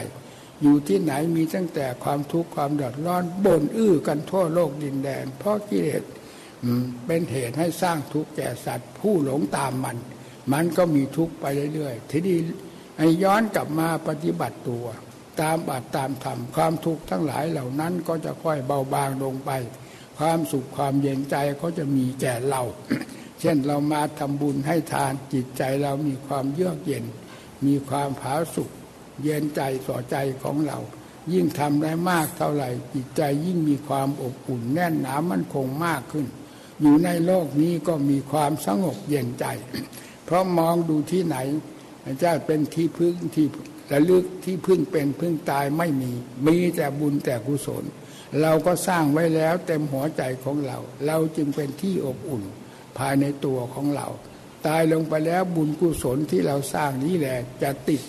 Speaker 1: อยู่ที่ไหนมีตั้งแต่ความทุกข์ความเดือดร้อนบ่นอื้อกันทั่วโลกดินแดน เพราะกิเลสเป็นเหตุให้สร้างทุกข์แก่สัตว์ ผู้หลงตามมัน มันก็มีทุกข์ไปเรื่อยๆ ทีนี้ให้ย้อนกลับมาปฏิบัติตัว ตามบัตตามธรรมความทุกข์ทั้งหลายเหล่านั้นก็จะค่อยเบาบางลงไป ความสุขความเย็นใจก็จะมีแก่เรา เช่นเรามาทำบุญให้ทานจิตใจเรามีความเยือกเย็น มีความผาสุข เย็นใจต่อใจของเรา ยิ่งทำได้มากเท่าไหร่ จิตใจยิ่งมีความอบอุ่นแน่นหนามั่นคงมากขึ้น อยู่ในโลกนี้ก็มีความสงบเย็นใจ เพราะมองดูที่ไหนจะเป็นที่พึ่งที่ระลึกที่พึ่งเป็นพึ่งตายไม่มี มีแต่บุญแต่กุศล เราก็สร้างไว้แล้วเต็มหัวใจของเรา เราจึงเป็นที่อบอุ่น ภายในตัวของเรา ตายลงไปแล้วบุญกุศลที่เราสร้างนี้แหละจะติด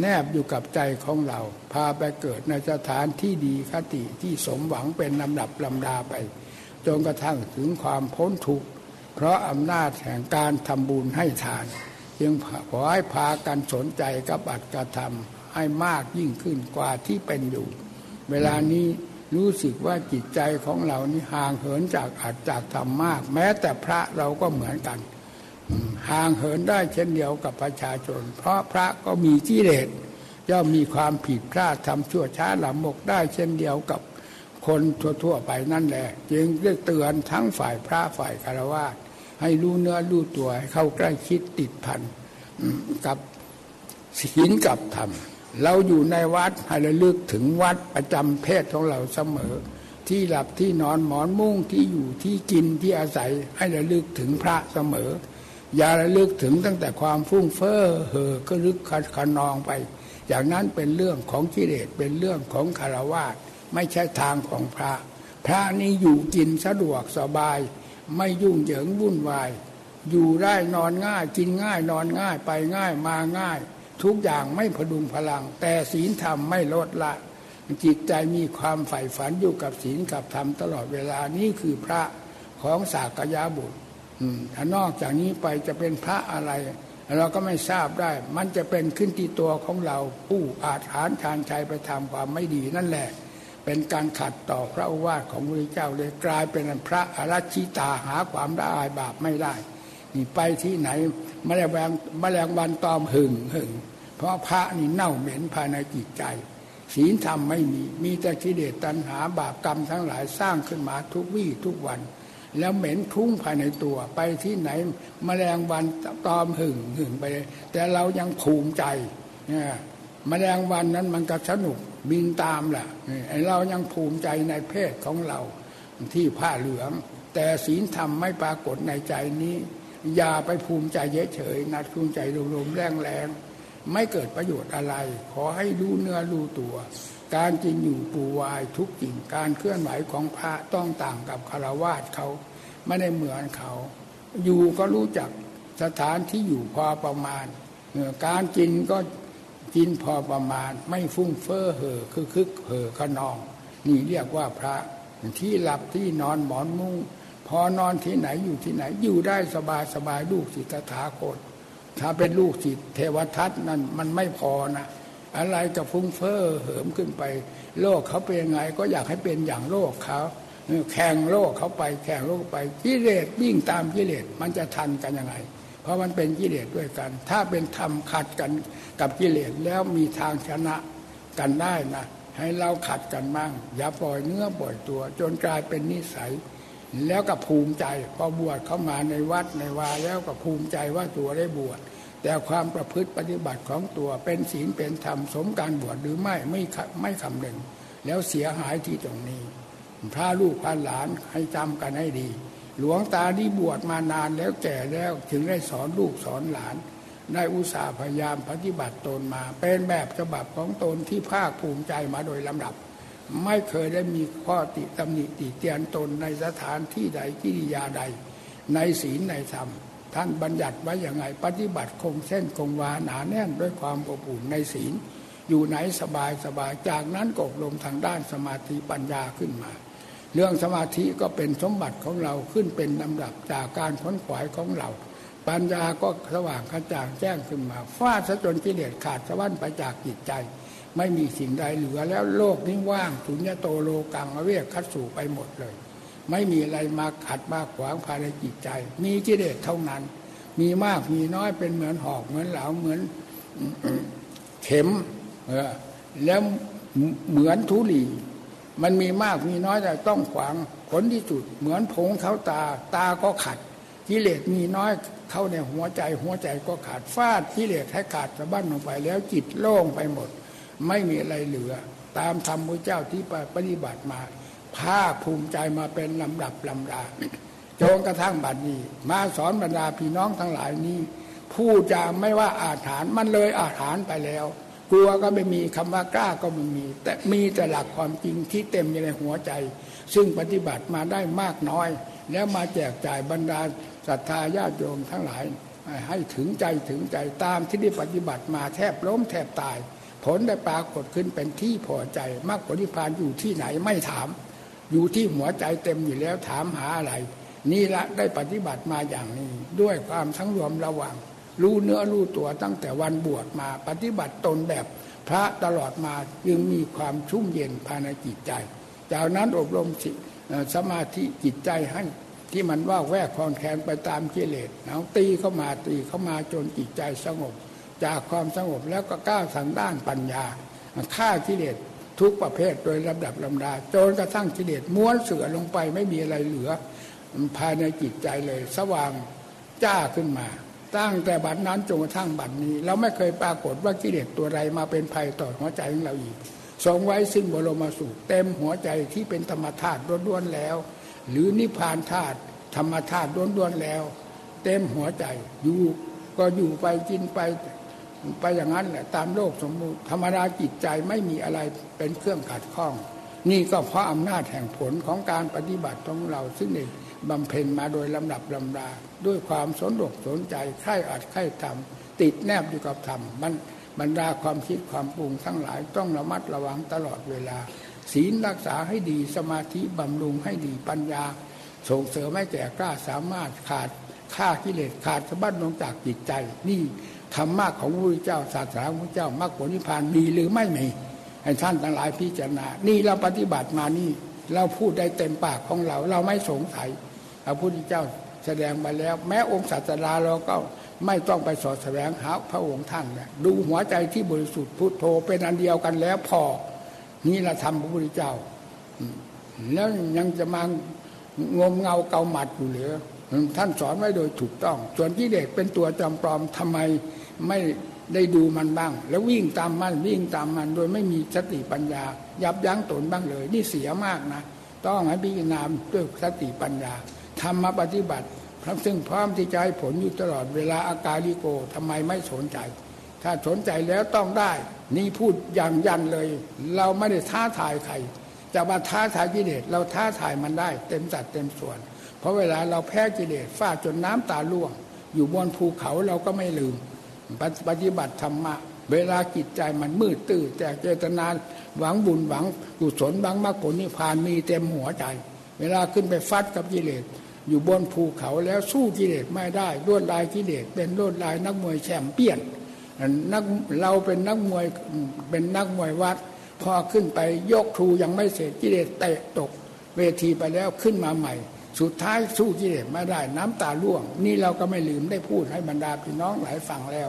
Speaker 1: แนบอยู่กับใจของเรา พาไปเกิดในสถานที่ดีคติที่สมหวังเป็นลำดับลำดาไป จนกระทั่งถึงความพ้นทุกข์เพราะอำนาจแห่งการทำบุญให้ทาน จึงขอให้พากันสนใจกับอัตกรรมให้มากยิ่งขึ้นกว่าที่เป็นอยู่ เวลานี้รู้สึกว่าจิตใจของเรานี่ห่างเหินจากอัตจากธรรมมาก แม้แต่พระเราก็เหมือนกัน ห่างเหินได้เช่นเดียวกับประชาชน เพราะพระก็มีที่เลสย่อมมีความผิดพลาดทำชั่วช้าหลำบกได้เช่นเดียวกับคนทั่วๆไปนั่นแหละ จึงได้เตือนทั้งฝ่ายพระฝ่ายคารวะให้รู้เนื้อรู้ตัวให้เข้าใกล้คิดติดพันกับศีลกับธรรม เราอยู่ในวัดให้ระลึกถึงวัดประจำเพศของเราเสมอ ที่หลับที่นอนหมอนมุ้งที่อยู่ที่กินที่อาศัยให้ระลึกถึงพระเสมอ อย่าระลึกถึงตั้งแต่ความฟุ้งเฟ้อเห่อก็ลึกขนองไป อย่างนั้นเป็นเรื่องของกิเลสเป็นเรื่องของคารวะไม่ใช่ทางของพระ พระนี้อยู่กินสะดวกสบาย ไม่ยุ่งเหยิงวุ่นวาย อยู่ได้นอนง่าย กินง่ายนอนง่ายไปง่ายมาง่าย ทุกอย่างไม่พดุงพลัง แต่ศีลธรรมไม่ลดละจิตใจมีความใฝ่ฝันอยู่กับศีลกับธรรมตลอดเวลานี้คือพระของสากยาบุตร ถ้านอกจากนี้ไปจะเป็นพระอะไร เราก็ไม่ทราบได้ มันจะเป็นขึ้นที่ตัวของเราผู้อาถรรพ์ชานชัยไปทำความไม่ดีนั่นแหละ เป็นการขัดต่อพระวาทของพระเจ้าเลยกลายเป็นพระอรัชิตาหาความได้บาปไม่ได้นี่ไปที่ไหนมแมลงมแมลงวันตอมหึงหึงเพราะพระนี่เน่าเหม็นภายในจิตใจศีลธรรมไม่มี มีแต่กิเลสตัณหาบาปกรรมทั้งหลายสร้างขึ้นมาทุกวี่ทุกวัน แล้วเหม็นทุ่งภายในตัว ไปที่ไหนมแมลงวันตอมหึงหึงไป แต่เรายังภูมิใจเนี่ยมแมลงวันนั้นมันก็สนุกบินตามแหละไอเรายังภูมิใจในเพศของเราที่ผ้าเหลือง แต่ศีลธรรมไม่ปรากฏในใจนี้ อย่าไปภูมิใจเฉยๆนัดภูมิใจรวมๆแรงๆไม่เกิดประโยชน์อะไร ขอให้รู้เนื้อรู้ตัว การจริงอยู่ปูวายทุกจริงการเคลื่อนไหวของพระต้องต่างกับคารวาสเขาไม่ได้เหมือนเขา อยู่ก็รู้จักสถานที่อยู่พอประมาณ การกินก็กินพอประมาณ ไม่ฟุ้งเฟ้อเห่อคือคึกเห่อขนอง นี่เรียกว่าพระที่หลับที่นอนหมอนมุ้งพอนอนที่ไหนอยู่ที่ไหน อยู่ได้สบายสบายลูกศิษย์ถาคตถ้าเป็นลูกศิษย์เทวทัตนั่นมันไม่พอนะ อะไรจะฟุ้งเฟ้อเหิมขึ้นไป โลกเขาเป็นยังไงก็อยากให้เป็นอย่างโลกเขาแข่งโลกเขาไปแข่งโลกไปกิเลสวิ่งตามกิเลสมันจะทันกันยังไง เพราะมันเป็นกิเลสด้วยกัน ถ้าเป็นธรรมขัดกันกับกิเลสแล้วมีทางชนะกันได้นะให้เราขัดกันบ้างอย่าปล่อยเนื้อปล่อยตัว จนกลายเป็นนิสัย แล้วก็ภูมิใจพอบวชเข้ามาในวัดในวาแล้วก็ภูมิใจว่าตัวได้บวช แต่ความประพฤติปฏิบัติของตัวเป็นศีลเป็นธรรมสมการบวชหรือไม่ไม่ไม่คำหนึ่ง แล้วเสียหายที่ตรงนี้ พระลูกพระหลานให้จำกันให้ดี หลวงตาที่บวชมานานแล้วแก่แล้วถึงได้สอนลูกสอนหลานได้อุตส่าห์พยายามปฏิบัติตนมา เป็นแบบฉบับของตนที่ภาคภูมิใจมาโดยลำดับ ไม่เคยได้มีข้อติตำหนิติเตียนตนในสถานที่ใดกิริยาใด ในศีลในธรรม ท่านบัญญัติไว้อย่างไง ปฏิบัติคงเส้นคงวาหนาแน่นด้วยความอบอุ่นในศีลอยู่ไหนสบายสบายจากนั้นกบลมทางด้านสมาธิปัญญาขึ้นมา เรื่องสมาธิก็เป็นสมบัติของเราขึ้นเป็นลำดับจากการค้นขวายของเรา ปัญญาก็สว่างกระจ่างแจ้งขึ้นมาฟาดซะจนกิเลสขาดสะวันไปจากจิตใจ ไม่มีสิ่งใดเหลือแล้วโลกนี้ว่างสุญญโตโลกังเวกคัดสู่ไปหมดเลย ไม่มีอะไรมาขัดมาขวางภายในจิตใจ มีกิเลสเท่านั้น มีมากมีน้อยเป็นเหมือนหอกเหมือนเหลาเหมือนเข็ม เออ แล้วเหมือนทุลีมันมีมากมีน้อยแต่ต้องขวางผลที่สุดเหมือนผงเขาตา ตาก็ขัดกิเลสมีน้อยเข้าในหัวใจ หัวใจก็ขาดฟาดกิเลสให้ขาดสะบั้นลงไป แล้วจิตโล่งไปหมด ไม่มีอะไรเหลือ ตามธรรมพระเจ้าที่ปฏิบัติมา ภาคภูมิใจมาเป็นลำดับลำดาจนกระทั่งบัดนี้ มาสอนบรรดาพี่น้องทั้งหลายนี้ผู้จะไม่ว่าอาถรรพ์มันเลยอาถรรพ์ไปแล้ว กลัวก็ไม่มีคำว่ากล้าก็ไม่มี แต่มีแต่หลักความจริงที่เต็มอยู่ในหัวใจ ซึ่งปฏิบัติมาได้มากน้อย แล้วมาแจกจ่ายบรรดาศรัทธาญาติโยมทั้งหลาย ให้ถึงใจถึงใจตามที่ได้ปฏิบัติมาแทบล้มแทบตาย ผลได้ปรากฏขึ้นเป็นที่พอใจมรรคผลนิพพานอยู่ที่ไหนไม่ถาม อยู่ที่หัวใจเต็มอยู่แล้วถามหาอะไร นี่ละได้ปฏิบัติมาอย่างนี้ ด้วยความทั้งรวมระวัง รู้เนื้อรู้ตัวตั้งแต่วันบวชมาปฏิบัติตนแบบพระตลอดมาจึงมีความชุ่มเย็นภายในจิตใจ จากนั้นอบรมสมาธิจิตใจให้ที่มันว่าแวกคลอนแคลนไปตามกิเลสเอาตีเข้ามาตีเข้ามาจนจิตใจสงบ จากความสงบแล้วก็ก้าวทางด้านปัญญาฆ่ากิเลส ทุกประเภทโดยลำดับลำดาจนกระทั่งกิเลสม้วนเสือลงไปไม่มีอะไรเหลือภายในจิตใจเลย สว่างจ้าขึ้นมา ตั้งแต่บัดนั้นจนกระทั่งบัดนี้ เราไม่เคยปรากฏว่ากิเลสตัวใดมาเป็นภัยต่อหัวใจของเราอีกทรงไว้ซึ่งบรมสุขเต็มหัวใจที่เป็นธรรมธาตุล้วนๆแล้ว หรือนิพพานธาตุธรรมธาตุล้วนๆแล้ว เต็มหัวใจอยู่ก็อยู่ไปกินไป ไปอย่างนั้นแหละตามโลกสมมุติธรรมดาจิตใจไม่มีอะไรเป็นเครื่องขัดข้อง นี่ก็เพราะอำนาจแห่งผลของการปฏิบัติของเราซึ่งเองบำเพ็ญมาโดยลำดับลำดาด้วยความสนอกสนใจใคร่อัดใคร่ทำติดแนบอยู่กับธรรมมันบรรดาความคิดความปรุงทั้งหลายต้องระมัดระวังตลอดเวลา ศีลรักษาให้ดีสมาธิบำรุงให้ดีปัญญา ส่งเสริมให้แก่กล้าสามารถขาดฆ่ากิเลสขาดสะบั้นลงจากจิตใจนี่ ธรรมะของพระพุทธเจ้าศาสนาของพระเจ้ามรรคผลนิพพานมีหรือไม่มีให้ท่านทั้งหลายพิจารณา นี่เราปฏิบัติมานี่ เราพูดได้เต็มปากของเรา เราไม่สงสัยพระพุทธเจ้าแสดงมาแล้ว แม้องค์ศาสดาเราก็ไม่ต้องไปสอดแสวงหาพระองค์ท่านนี่ยดูหัวใจที่บริสุทธิ์พุทโธเป็นอันเดียวกันแล้วพอ นี่เราทำพระพุทธเจ้า แล้วยังจะมางมเงาเกาหมัดอยู่หรือ ท่านสอนไว้โดยถูกต้อง ส่วนที่เด็กเป็นตัวจำปลอมทำไมไม่ได้ดูมันบ้าง แล้ววิ่งตามมันวิ่งตามมันโดยไม่มีสติปัญญา ยับยั้งตนบ้างเลย นี่เสียมากนะ ต้องให้พิจารณาด้วยสติปัญญาทำมาปฏิบัติพซึ่งพร้อมที่จะให้ผลอยู่ตลอดเวลาอาการลิโกทำไมไม่สนใจ ถ้าสนใจแล้วต้องได้ นี่พูดอย่างยันเลย เราไม่ได้ท้าทายใครจะมาท้าทายกิเลสเราท้าทายมันได้ เต็มสัดเต็มส่วน ราะเวลาเราแพ้กิเลสฟาดจนน้ำตาล่วง อยู่บนภูเขาเราก็ไม่ลืม ปฏิบัติธรรมะ เวลาจิตใจมันมืดตื้อแต่เจตนาหวังบุญหวังกุศลหวังมรรคผลนิพพานมีเต็มหัวใจ เวลาขึ้นไปฟัดกับกิเลสอยู่บนภูเขาแล้วสู้กิเลสไม่ได้ลวดลายกิเลสเป็นลวดลายนักมวยแชมเปี้ยนนักเราเป็นนักมวยเป็นนักมวยวัด พอขึ้นไปยกครูยังไม่เสร็จกิเลสเตะตก เวทีไปแล้วขึ้นมาใหม่ สุดท้ายสู้กิเลสไม่ได้น้ำตาล่วง นี่เราก็ไม่ลืมได้พูดให้บรรดาพี่น้องหลายฟังแล้ว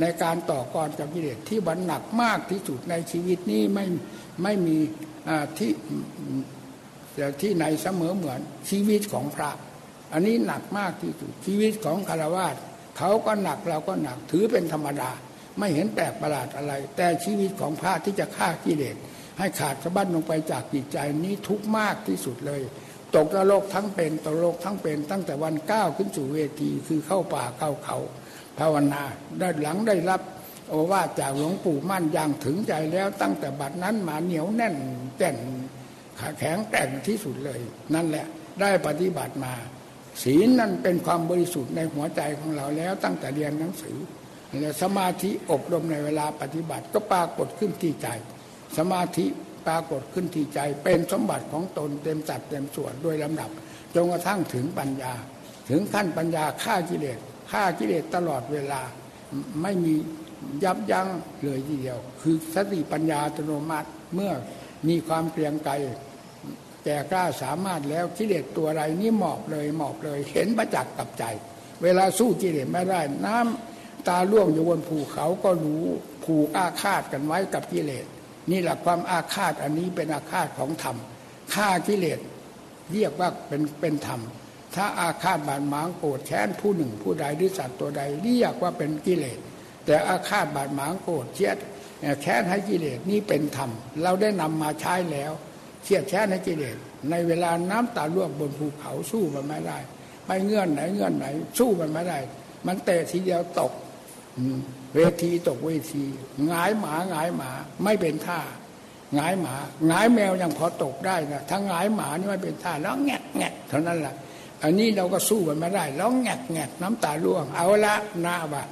Speaker 1: ในการต่อกรกับกิเลสที่บันหนักมากที่สุดในชีวิตนี้ไม่ไม่มีที่ที่ไหนเสมอเหมือนชีวิตของพระ อันนี้หนักมากที่สุดชีวิตของคารวาสเขาก็หนักเราก็หนักถือเป็นธรรมดา ไม่เห็นแปลกประหลาดอะไร แต่ชีวิตของพระที่จะฆ่ากิเลสให้ขาดสะบั้นลงไปจากจิตใจนี้ทุกมากที่สุดเลย ตกนรกทั้งเป็นตกโลกทั้งเป็น ตั้งแต่วันก้าวขึ้นสู่เวทีคือเข้าป่าเข้าเขา ภาวนาได้หลังได้รับโอวาจากหลวงปู่มั่นอย่างถึงใจแล้วตั้งแต่บัดนั้นมาเหนียวแน่นแก่นขาแข็งแกร่งที่สุดเลย นั่นแหละได้ปฏิบัติมา ศีลนั่นเป็นความบริสุทธิ์ในหัวใจของเราแล้วตั้งแต่เรียนหนังสือและสมาธิอบรมในเวลาปฏิบัติก็ปรากฏขึ้นที่ใจ สมาธิ ปรากฏขึ้นที่ใจเป็นสมบัติของตนเต็มจัดเต็มส่วนโดยลำดับจนกระทั่งถึงปัญญา ถึงขั้นปัญญาฆ่ากิเลสฆ่ากิเลสตลอดเวลาไม่มียับยั้งเลยทีเดียว คือสติปัญญาอัตโนมัติเมื่อมีความเปลี่ยนไกลแก่กล้าสามารถแล้วกิเลสตัวไรนี่หมอบเลยหมอบเลย เห็นประจักษ์กับใจ เวลาสู้กิเลสไม่ได้น้ำตาล่วงอยู่บนภูเขาก็รู้ผูกอาฆาตกันไว้กับกิเลส นี่แหละความอาฆาตอันนี้เป็นอาฆาตของธรรมฆ่ากิเลสเรียกว่าเป็นเป็นธรรม ถ้าอาฆาตบาดหมางโกรธแค้นผู้หนึ่งผู้ใดหรือสัตว์ตัวใดเรียกว่าเป็นกิเลส แต่อาฆาตบาดหมางโกรธเชียดแค้นให้กิเลสนี่เป็นธรรม เราได้นำมาใช้แล้วเชียดแค้นในกิเลส ในเวลาน้ำตาล่วงบนภูเขาสู้มันไม่ได้ ไปเงื่อนไหนเงื่อนไหน สู้มันไม่ได้ มันเตะทีเดียวตก เวทีตกเวทีหงายหมาหงายหมาไม่เป็นท่าหงายหมาหงายแมวยังพอตกได้นะถ้าหงายหมานี่ไม่เป็นท่าแล้วแงะแงะเท่านั้นแหละอันนี้เราก็สู้มันไม่ได้แล้วแงะแงะน้ำตาล่วง เอาละนาว่า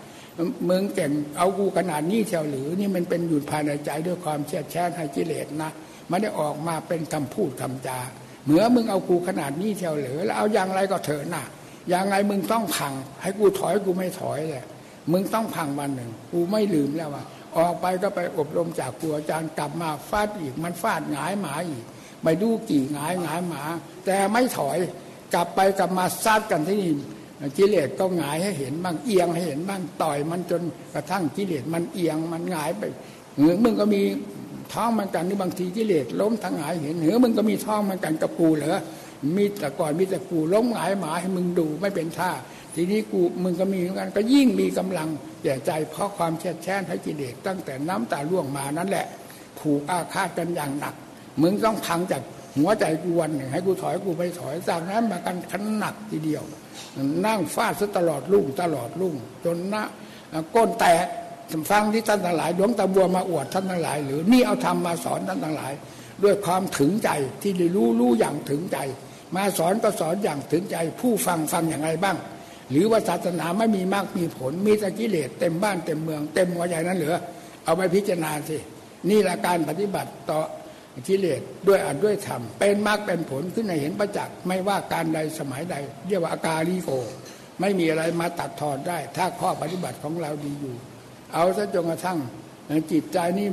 Speaker 1: เมืองเก่งเอากูขนาดนี้เชียวหรือนี่มันเป็นอยู่ภายในใจด้วยความเชี่ยแช่ให้กิเลสนะไมันได้ออกมาเป็นคำพูดคำจาเหมือมึงเอากูขนาดนี้เที่ยวหลือแล้วเอาอย่างไรก็เถอะนะอย่างไงมึงต้องพัง ให้กูถอยกูไม่ถอยเลย มึงต้องพังวันหนึ่งกูไม่ลืมแล้วว่า ออกไปก็ไปอบรมจากครูอาจารย์กลับมาฟาดอีกมันฟาดหงายหมาอีกไปดูกี่หงายหงายหมา แต่ไม่ถอยกลับไปกลับมาซัดกันที่นี่กิเลสก็หงายให้เห็นบ้างเอียงให้เห็นบ้างต่อยมันจนกระทั่งกิเลสมันเอียงมันหงายไปเหมือมึงก็มีท้องมันกันนี่บางทีกิเลสล้มทั้งหลายเห็นเหนือมึงก็มีท้องมันกันกับกูเหรอ มีแต่ก่อนมีแต่กูล้มหงายหมาให้มึงดูไม่เป็นท่า ทีนี้กูมึงก็มีเหมือนกัน ก็ยิ่งมีกำลังแก่ใจเพราะความแช่แช่นให้กิเลสตั้งแต่น้ำตาล่วงมานั่นแหละผูกอาฆาตกันอย่างหนัก มึงต้องพังจากหัวใจกูวันหนึ่งให้กูถอยกูไปถอยจากนั้นมากันขันหนักทีเดียว นั่งฟาดซะตลอดลุ่งตลอดลุ่งจนนะก้นแตกฟังที่ท่านทั้งหลายหลวงตาบัวมาอวดท่านทั้งหลาย หรือนี่เอาธรรมมาสอนท่านทั้งหลาย ด้วยความถึงใจที่ได้รู้รู้อย่างถึงใจ มาสอนก็สอนอย่างถึงใจผู้ฟังฟังอย่างไรบ้าง หรือว่าศาสนาไม่มีมากมีผลมีตะกิเลสเต็มบ้านเต็มเมืองเต็มหัวใจนั้นเหลือ เอาไปพิจารณาสินี่แหละการปฏิบัติต่อกิเลสด้วยอัดด้วยธรรมเป็นมากเป็นผลขึ้นในเห็นประจักษ์ไม่ว่าการใดสมัยใด เรียกว่าอาการิโก ไม่มีอะไรมาตัดทอนได้ ถ้าข้อปฏิบัติของเราดีอยู่ เอาซะจนกระทั่งจิตใจนี่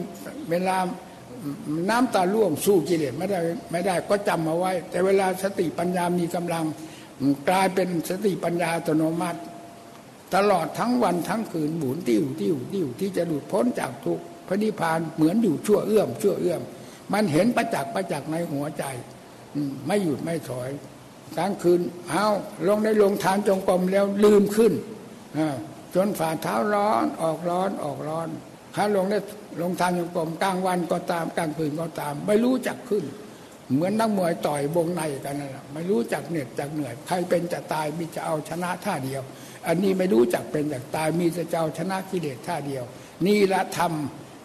Speaker 1: เวลา น้ำตาล่วงสู้กิเลสไม่ได้ไม่ได้ก็จำมาไว้ แต่เวลาสติปัญญามีกำลัง กลายเป็นสติปัญญาอัตโนมัติ ตลอดทั้งวันทั้งคืนหมุนติ้วติ้วติ้วที่จะหลุดพ้นจากทุกพระนิพพานเหมือนอยู่ชั่วเอื้อมชั่วเอื้อม มันเห็นประจักษ์ประจักษ์ในหัวใจไม่หยุดไม่ถอยกลางคืนเอาลงได้ลงทานจงกรมแล้วลืมขึ้นจนฝ่าเท้าร้อนออกร้อนออกร้อนถ้าลงได้ ลงทานจงกรมกลางวันก็ตามกลางคืนก็ตาม ไม่รู้จักขึ้น เหมือนนักมวยต่อยวงในกันนั่นแหละไม่รู้จักเหน็ดจักเหนื่อย ใครเป็นจะตายมีจะเอาชนะท่าเดียว อันนี้ไม่รู้จักเป็นจากตายมีจะเอาชนะกิเลสท่าเดียว นี่ละธรรม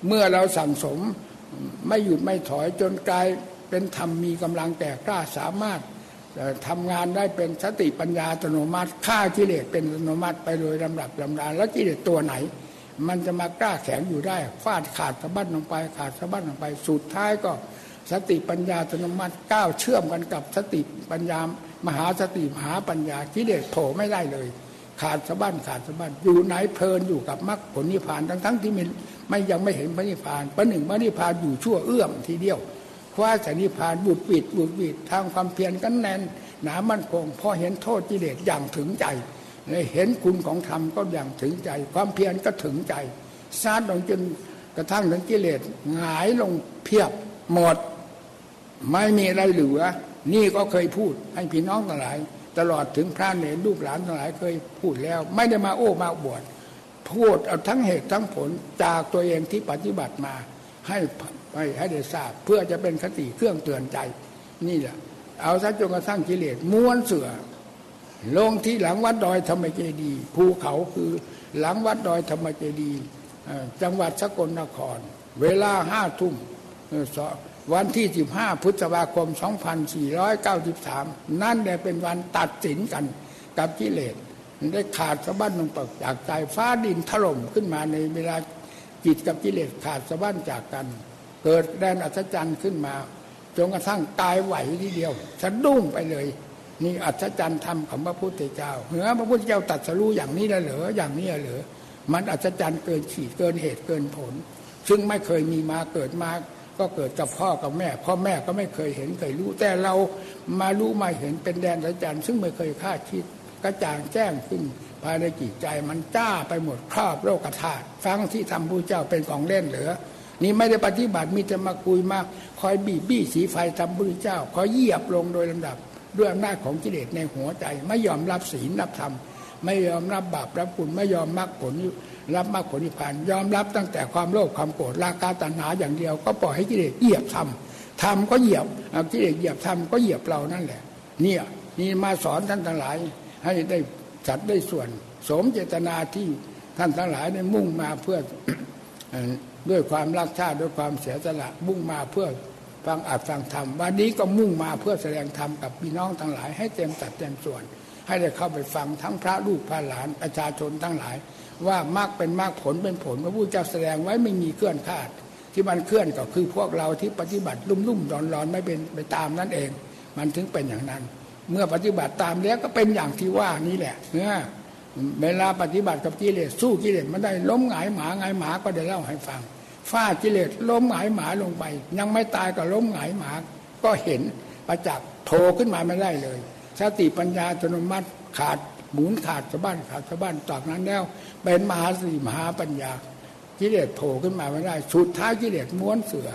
Speaker 1: เมื่อเราสั่งสมไม่หยุดไม่ถอยจนกลายเป็นธรรมมีกำลังแก่กล้าสามารถทำงานได้เป็นสติปัญญาอัตโนมัติฆ่ากิเลสเป็นอัตโนมัติไปโดยลำดับลำดาแล้วกิเลสตัวไหน มันจะมากล้าแข็งอยู่ได้ฟาดขาดสะบั้นลงไปขาดสะบั้นลงไป สุดท้ายก็สติปัญญาอัตโนมัติก้าวเชื่อมกันกับสติปัญญามหาสติมหาปัญญากิเลสโผล่ไม่ได้เลย ขาดสะบั้นขาดสะบั้นอยู่ไหนเพลินอยู่กับมรรคผลนิพพานทั้งทั้งที่มีไม่ยังไม่เห็นพระนิพพานประหนึ่งพระนิพพานอยู่ชั่วเอื้อมทีเดียวคว้าสนิพพานบุดปิดบุดปิดทางความเพียรกันแน่น หนามั่นคงพอเห็นโทษกิเลสอย่างถึงใจ เห็นคุณของธรรมก็อย่างถึงใจ ความเพียรก็ถึงใจซาดลงจนกระทั่งถึงกิเลสหงายลงเพียบหมด ไม่มีอะไรเหลือ นี่ก็เคยพูดให้พี่น้องทั้งหลาย ตลอดถึงพระเนรลูกหลานทั้งหลายเคยพูดแล้ว ไม่ได้มาโอ้มาบวชพูดเอาทั้งเหตุทั้งผลจากตัวเองที่ปฏิบัติมาให้ให้ให้ได้ทราบเพื่อจะเป็นคติเครื่องเตือนใจ นี่แหละ เอาซะจนกระทั่งกิเลสม้วนเสือ ลงที่หลังวัดดอยธรรมเจดีภูเขาคือหลังวัดดอยธรรมเจดีจังหวัดสกลนคร เวลาห้าทุ่มวันที่สิบห้าพฤษภาคมสองพันสี่ร้อยเก้าสิบสามนั่นแหละเป็นวันตัดสินกันกับกิเลสได้ขาดสะบั้นลงปจากใจฟ้าดินถล่มขึ้นมาในเวลาจิตกับกิเลสขาดสะบั้นจากกัน เกิดแดนอัศจรรย์ขึ้นมาจนกระทั่งตายไหวทีเดียวสะดุ้งไปเลย นี่อัศจรรย์ธรรมของพระพุทธเจ้าเหนือพระพุทธเจ้าตัดสรู้อย่างนี้แล้วเหรออย่างนี้เหรอมันอัศจรรย์เกินขีดเกินเหตุเกินผล ซึ่งไม่เคยมีมาเกิดมาก็เกิดกับพ่อกับแม่ พ่อแม่ก็ไม่เคยเห็นเคยรู้ แต่เรามารู้มาเห็นเป็นแดนอัศจรรย์ซึ่งไม่เคยคาดคิดกระจ่างแจ้งขึ้นภายในจิตใจมันจ้าไปหมดครอบโลกธาตุฟังที่ทำพระเจ้าเป็นของเล่นเหรือ นี่ไม่ได้ปฏิบัติมีแต่มาคุยมาคอยบีบี้สีไฟทำพระเจ้าคอยเหยียบลงโดยลำดับ ด้วยอำนาจของกิเลสในหัวใจ ไม่ยอมรับศีลรับธรรม ไม่ยอมรับบาปรับคุณไม่ยอมมรรคผลรับมรรคผลนิพพานยอมรับตั้งแต่ความโลภความโกรธราคะตัณหาอย่างเดียว ก็ปล่อยให้กิเลสเหยียบทำทำก็เหยียบกิเลสเหยียบทำก็เหยียบเรานั่นแหละ เนี่ยนี่มาสอนท่านทั้งหลาย ให้ได้จัดได้ส่วน สมเจตนาที่ท่านทั้งหลายได้มุ่งมาเพื่อด้วยความรักชาติด้วยความเสียสละมุ่งมาเพื่อ ฟังอัดฟังธรรมวันนี้ก็มุ่งมาเพื่อแสดงธรรมกับพี่น้องทั้งหลาย ให้เต็มตัดเต็มส่วน ให้ได้เข้าไปฟังทั้งพระลูกพระหลานประชาชนทั้งหลาย ว่ามากเป็นมากผลเป็นผลพระพุทธเจ้าแสดงไว้ไม่มีเคลื่อนคาด ที่มันเคลื่อนก็คือพวกเราที่ปฏิบัติลุ่มลุ่มร้อนร้อนไม่เป็นไปตามนั่นเอง มันถึงเป็นอย่างนั้น เมื่อปฏิบัติตามแล้วก็เป็นอย่างที่ว่านี้แหละเนี่ยเวลาปฏิบัติกับกิเลสสู้กิเลสมันได้ล้มหงายหมาหงายหมาก็ได้เล่าให้ฟัง ฟาดกิเลสล้มหงายหมาลงไป ยังไม่ตายก็ล้มหงายหมา ก็เห็นประจักษ์โผล่ขึ้นมาไม่ได้เลย สติปัญญาจนมัติขาดหมุนขาดสะบั้นขาดสะบั้นตอกนั้นแล้ว เป็นมหาสติมหาปัญญากิเลสโผล่ขึ้นมาไม่ได้ สุดท้ายกิเลสม้วนเสือ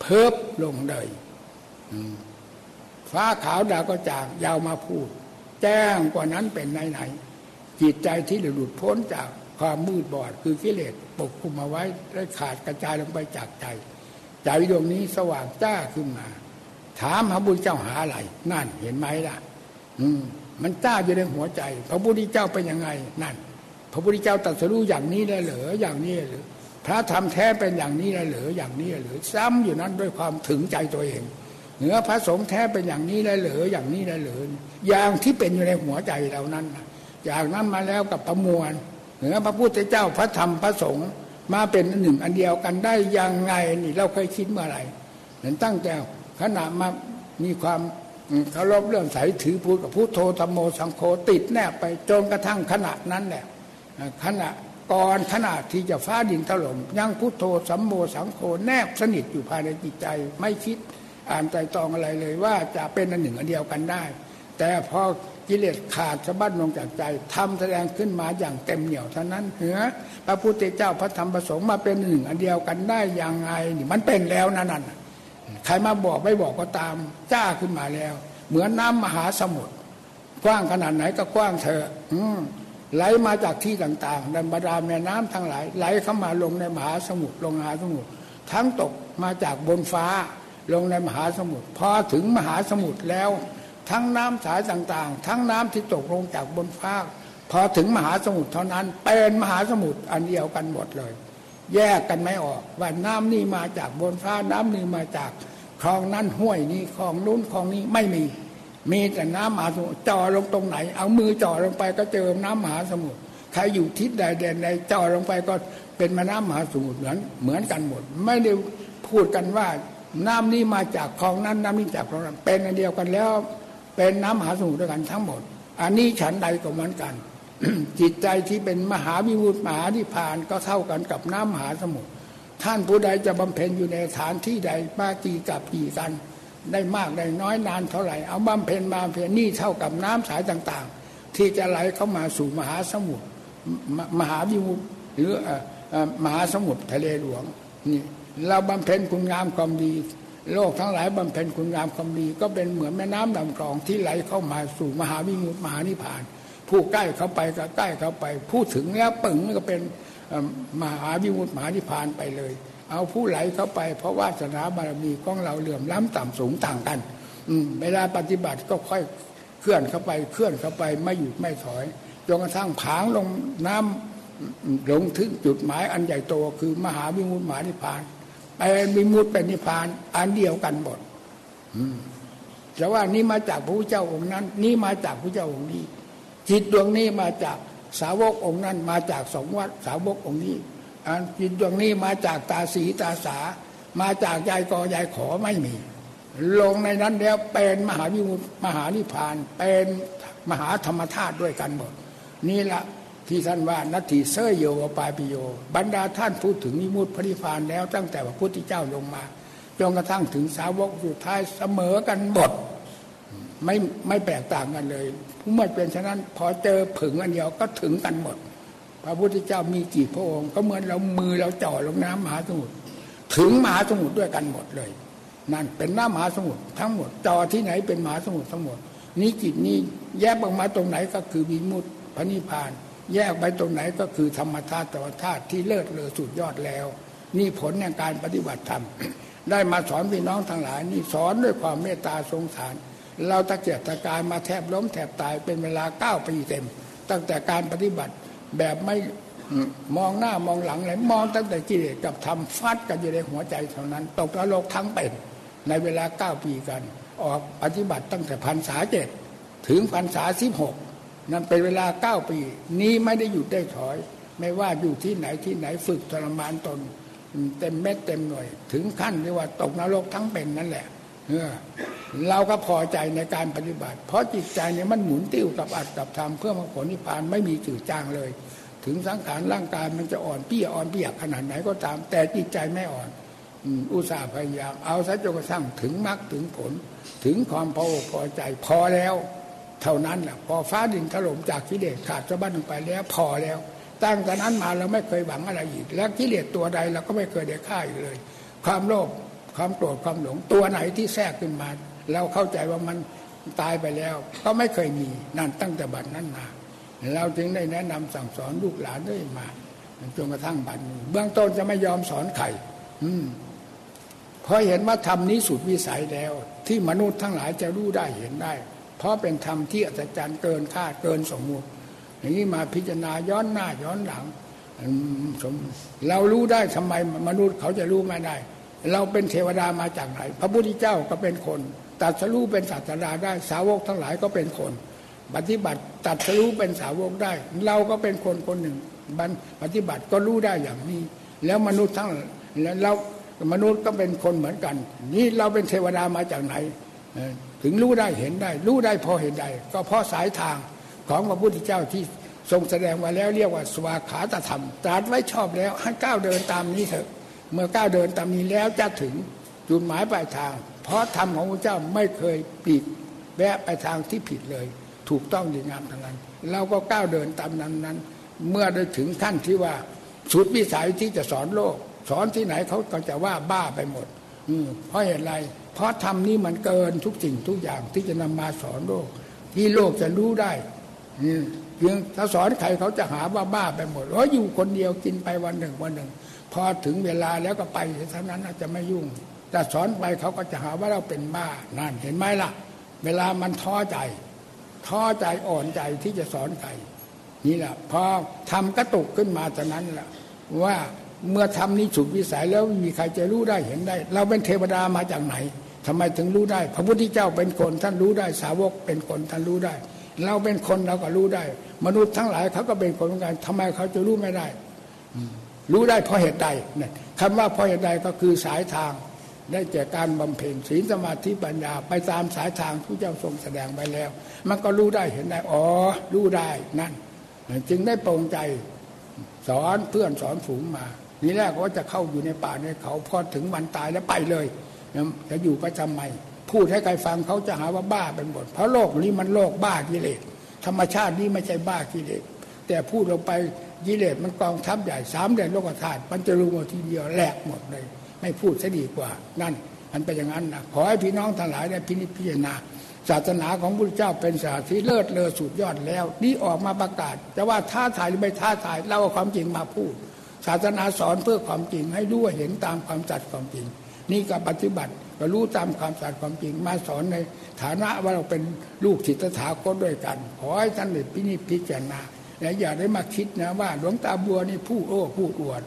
Speaker 1: เพิบลงเลยฟ้าขาวดาวก็จากยาวมาพูด แจ้งกว่านั้นเป็นไหนไหนจิตใจที่หลุดพ้นจาก ความมืดบอดคือกิเลสปกคลุมมาไว้ได้ขาดกระจายลงไปจากใจ ใจดวงนี้สว่างจ้าขึ้นมา ถามพระบุญเจ้าหาอะไรนั่นเห็นไหมล่ะ อืม มันจ้าอยู่ในหัวใจ พระพุทธเจ้าเป็นยังไงนั่น พระพุทธเจ้าตรัสรู้อย่างนี้ได้เหรืออย่างนี้หรือพระธรรมแท้เป็นอย่างนี้ได้เหรืออย่างนี้หรือซ้ำอยู่นั้นด้วยความถึงใจตัวเองเหนือพระสงฆ์แท้เป็นอย่างนี้ได้เหรืออย่างนี้ได้เหรออย่างที่เป็นอยู่ในหัวใจเรานั้นอย่างนั้นมาแล้วกับประมวล เหนือพระพุทธเจ้าพระธรรมพระสงฆ์มาเป็นหนึ่งอันเดียวกันได้ยังไงนี่เราเคยคิดเมื่อไหร่เห็นตั้งแต่ขณะมามีความเคารพเรื่องใสถือพูดกับพุทโธธรรมโมสังโฆติดแนบไปจนกระทั่งขณะนั้นแหละขณะก่อนขณะที่จะฟ้าดินถล่มยังพุทโธสัมโมสังโฆแนบสนิทอยู่ภายในจิตใจ ไม่คิดอ่านใจตองอะไรเลยว่าจะเป็นอันหนึ่งอันเดียวกันได้ แต่พอ กิเลสขาดสะบั้นลงจากใจทำแสดงขึ้นมาอย่างเต็มเหนี่ยวเท่านั้นเหรอพระพุทธเจ้าพระธรรมพระสงฆ์มาเป็นหนึ่งอันเดียวกันได้อย่างไงนี่มันเป็นแล้วนั่นน่ะใครมาบอกไม่บอกก็ตามจ้าขึ้นมาแล้ว เหมือนน้ามหาสมุทรกว้างขนาดไหนก็กว้างเถอะไหลมาจากที่ต่างๆในบรรดาแม่น้ำทั้งหลาย ไหลเข้ามาลงในมหาสมุทรลงมหาสมุทรทั้งตกมาจากบนฟ้าลงในมหาสมุทรพอถึงมหาสมุทรแล้ว ทั้งน้ำสายต่างๆ ทั้งน้ำที่ตกลงจากบนฟ้าพอถึงมหาสมุทรเท่านั้น เป็นมหาสมุทรอันเดียวกันหมดเลย แยกกันไม่ออกว่าน้ำนี่มาจากบนฟ้าน้ำนี่มาจากคลองนั้นห้วยนี้คลองนู้นคลองนี้ไม่มี มีแต่น้ำมหาสมุทรจ่อลงตรงไหน เอามือจ่อลงไปก็เจอน้ำมหาสมุทรใครอยู่ทิศใดแดนใดจ่อลงไปก็เป็นม่น้ำมหาสมุทรเหมือนเหมือนกันหมด ไม่ได้พูดกันว่าน้ำนี้มาจากคลองนั้นน้ำนี้จากคลองนั้นเป็นอันเดียวกันแล้ว เป็นน้ำมหาสมุทรด้วยกันทั้งหมด อันนี้ฉันใดก็เหมือนกัน จิตใจที่เป็นมหาวิมุตติมหานิพานก็เท่ากันกับน้ำมหาสมุทรท่านผู้ใดจะบำเพ็ญอยู่ในฐานที่ใดมากี่กับกี่กัน ได้มากได้น้อยนานเท่าไหร่เอาบำเพ็ญบำเพ็ญนี่เท่ากับน้ำสายต่างๆ ที่จะไหลเข้ามาสู่มหาสมุทรมหาวิมุตหรือมหาสมุทรทะเลหลวงนี่เราบำเพ็ญคุณงามความดี โลกทั้งหลายบำเพ็ญคุณงามความดีก็เป็นเหมือนแม่น้ำลำคลองที่ไหลเข้ามาสู่มหาวิมุตมหานิพพาน ผู้ใกล้เข้าไปก็ใกล้เข้าไปพูดถึงแล้วปึงก็เป็นมหาวิมุตมหานิพพานไปเลย เอาผู้ไหลเข้าไป เพราะวาสนาบารมีของเราเหลื่อมล้ำต่ำสูงต่างกัน อืเวลาปฏิบัติก็ค่อยเคลื่อนเข้าไปเคลื่อนเข้าไปไม่หยุดไม่ถอยจนกระทั่งผางลงน้ำลงถึงจุดหมายอันใหญ่โตคือมหาวิมุตติมหานิพพาน เป็นวิมุตติเป็นนิพพาน อันเดียวกันหมดแต่ว่านี่มาจากพระพุทธเจ้าองค์นั้น นี่มาจากพระเจ้าองค์นี้ จิตดวงนี้มาจากสาวกองค์นั้น มาจากสองวัดสาวกองค์นี้อันจิตดวงนี้มาจากตาสีตาสา มาจากยายกอยายขอไม่มี ลงในนั้นแล้วเป็นมหาวิมุตมหานิพาน เป็นมหาธรรมธาตุด้วยกันหมดนี่ละ ที่ท่านว่านัตถิเสยโยวปาปิโย บรรดาท่านพูดถึงมิมุตพระนิพพานแล้วตั้งแต่พระพุทธเจ้าลงมาจนกระทั่งถึงสาวกสุดท้ายเสมอกันหมดไม่ไม่แตกต่างกันเลยผู้ไม่เป็นฉะนั้นพอเจอผึ่งอันเดียวก็ถึงกันหมด พระพุทธเจ้ามีกี่พระองค์ก็เหมือนเรามือเราจ่อลงน้ำมหาสมุทรถึงมหาสมุทรด้วยกันหมดเลย นั่นเป็นน้ำมหาสมุทรทั้งหมดจ่อที่ไหนเป็นมหาสมุทรทั้งหมด นี้จิตนี้แยกออกมาตรงไหนก็คือวิมุตติพระนิพพาน แยกไปตรงไหนก็คือธรรมธาตุตวธาตุที่เลิศเลอสุดยอดแล้ว นี่ผลแห่งการปฏิบัติธรรม ได้มาสอนพี่น้องทั้งหลาย นี่สอนด้วยความเมตตาสงสาร เราตะเกียกตะกายมาแทบล้มแทบตายเป็นเวลาเก้าปีเต็ม ตั้งแต่การปฏิบัติแบบไม่มองหน้ามองหลังเลยมองตั้งแต่กิเลสกับทำฟัดกันอยู่ในหัวใจเท่านั้นตกนรกทั้งเป็นในเวลาเก้าปีกัน ออกปฏิบัติตั้งแต่พันษาเจ็ดถึงพันษาสิบหก นั่นเป็นเวลาเก้าปี นี้ไม่ได้หยุดได้ถอย ไม่ว่าอยู่ที่ไหนที่ไหนฝึกทรมานตน เต็มเม็ดเต็มหน่วย ถึงขั้นที่ว่าตกนรกทั้งเป็นนั่นแหละเราก็พอใจในการปฏิบัติ เพราะจิตใจเนี่ยมันหมุนติ้วกับอัดกับทำเพื่อมาผลนิพพานไม่มีจืดจางเลย ถึงสังขารร่างกายมันจะอ่อนเปี้ยอ่อนเปียกขนาดไหนก็ตาม แต่จิตใจไม่อ่อนอุตส่าห์พยายามเอาซะจนกระทั่งถึงมรรคถึงผล ถึงความพอพอใจพอแล้ว เท่านั้นแหละพอฟ้าดินถล่มจากกิเลสขาดสะบั้นลงไปแล้วพอแล้ว ตั้งแต่นั้นมาเราไม่เคยหวังอะไรอีก และกิเลสตัวใดเราก็ไม่เคยได้ค่าอีกเลย ความโลภความโกรธความหลงตัวไหนที่แทรกขึ้นมา เราเข้าใจว่ามันตายไปแล้ว ก็ไม่เคยมีนั่นตั้งแต่บัดนั้นมาเราจึงได้แนะนำสั่งสอนลูกหลานด้วยมาจนกระทั่งบัดนี้เบื้องต้นจะไม่ยอมสอนใครอืมเพราะเห็นว่าธรรมนี้สุดวิสัยแล้ว ที่มนุษย์ทั้งหลายจะรู้ได้เห็นได้ เพราะเป็นธรรมที่อัศจรรย์เกินคาดเกินสมมติอย่างนี้มาพิจารณาย้อนหน้าย้อนหลังเรารู้ได้ทำไมมนุษย์เขาจะรู้ไม่ได้ เราเป็นเทวดามาจากไหน พระพุทธเจ้าก็เป็นคนตัดสรู้เป็นศาสดาได้สาวกทั้งหลายก็เป็นคน ปฏิบัติตัดสรู้เป็นสาวกได้ เราก็เป็นคนคนหนึ่งปฏิบัติก็รู้ได้อย่างนี้ แล้วมนุษย์ทั้งแล้วเรามนุษย์ก็เป็นคนเหมือนกัน นี่เราเป็นเทวดามาจากไหน ถึงรู้ได้เห็นได้ รู้ได้พอเห็นได้ ก็เพราะสายทางของพระพุทธเจ้าที่ทรงแสดงมาแล้วเรียกว่าสวาขาตธรรมตรัสไว้ชอบแล้วให้ก้าวเดินตามนี้เถอะ เมื่อก้าวเดินตามนี้แล้วจะถึงจุดหมายปลายทาง เพราะธรรมของพระเจ้าไม่เคยปีกแวะไปทางที่ผิดเลย ถูกต้องดีงามทั้งนั้น เราก็ก้าวเดินตามนั้นนั้น เมื่อได้ถึงขั้นที่ว่าสุดวิสัยที่จะสอนโลก สอนที่ไหนเขาก็จะว่าบ้าไปหมด อืเพราะเหตุไร เพราะธรรมนี้มันเกินทุกสิ่งทุกอย่างที่จะนำมาสอนโลก ที่โลกจะรู้ได้เพียงถ้าสอนใครเขาจะหาว่าบ้าไปหมดเพราอยู่คนเดียวกินไปวันหนึ่งวันหนึ่ง พอถึงเวลาแล้วก็ไปเท่านั้นอาจจะไม่ยุ่ง แต่สอนไปเขาก็จะหาว่าเราเป็นบ้านั่นเห็นไหมล่ะ เวลามันท้อใจ ท้อใจอ่อนใจที่จะสอนใครนี่แหละพอทำกระตุกขึ้นมาจากนั้นแหละว่า เมื่อทำนี้สุดวิสัยแล้วมีใครจะรู้ได้เห็นได้ เราเป็นเทวดามาจากไหนทำไมถึงรู้ได้ พระพุทธเจ้าเป็นคนท่านรู้ได้ สาวกเป็นคนท่านรู้ได้ เราเป็นคนเราก็รู้ได้ มนุษย์ทั้งหลายเขาก็เป็นคนเหมือนกันทำไมเขาจะรู้ไม่ได้ รู้ได้เพราะเหตุใดเนี่ยคำว่าเพราะเหตุใดก็คือสายทางได้แก่การบำเพ็ญศีลสมาธิปัญญาไปตามสายทางที่เจ้าทรงแสดงไปแล้ว มันก็รู้ได้เห็นได้อ๋อรู้ได้นั่นจึงได้ปรงใจสอนเพื่อนสอนฝูงมา นี่แรกว่าจะเข้าอยู่ในป่าในเขาพอถึงวันตายแล้วไปเลยจะอยู่ไปทำไมพูดให้ใครฟังเขาจะหาว่าบ้าเป็นหมดเพราะโลกนี้มันโลกบ้ากิเลสธรรมชาตินี้ไม่ใช่บ้ากิเลสแต่พูดลงไปกิเลสมันกองทัพใหญ่สามเดือนโลกธาตุมันจะรู้หมดทีเดียวแหลกหมดเลย ไม่พูดซะดีกว่า นั่นมันเป็นอย่างนั้นนะขอให้พี่น้องทั้งหลายได้พินิจพิจารณาศาสนาของพระเจ้าเป็นศาสนาที่เลิศเลอสุดยอดแล้วนี่ออกมาประกาศ จะว่าท้าทายหรือไม่ท้าทายเราเอาความจริงมาพูด ศาสนาสอนเพื่อความจริงให้รู้เห็นตามความจัดความจริง นี่ก็ปฏิบัติก็รู้ตามความจัดความจริง มาสอนในฐานะว่าเราเป็นลูกศิษย์ถาคตด้วยกัน ขอให้ท่านได้พินิจพิจารณาและอย่าได้มาคิดนะว่าหลวงตาบัวนี่พูดโอ้พูดอวด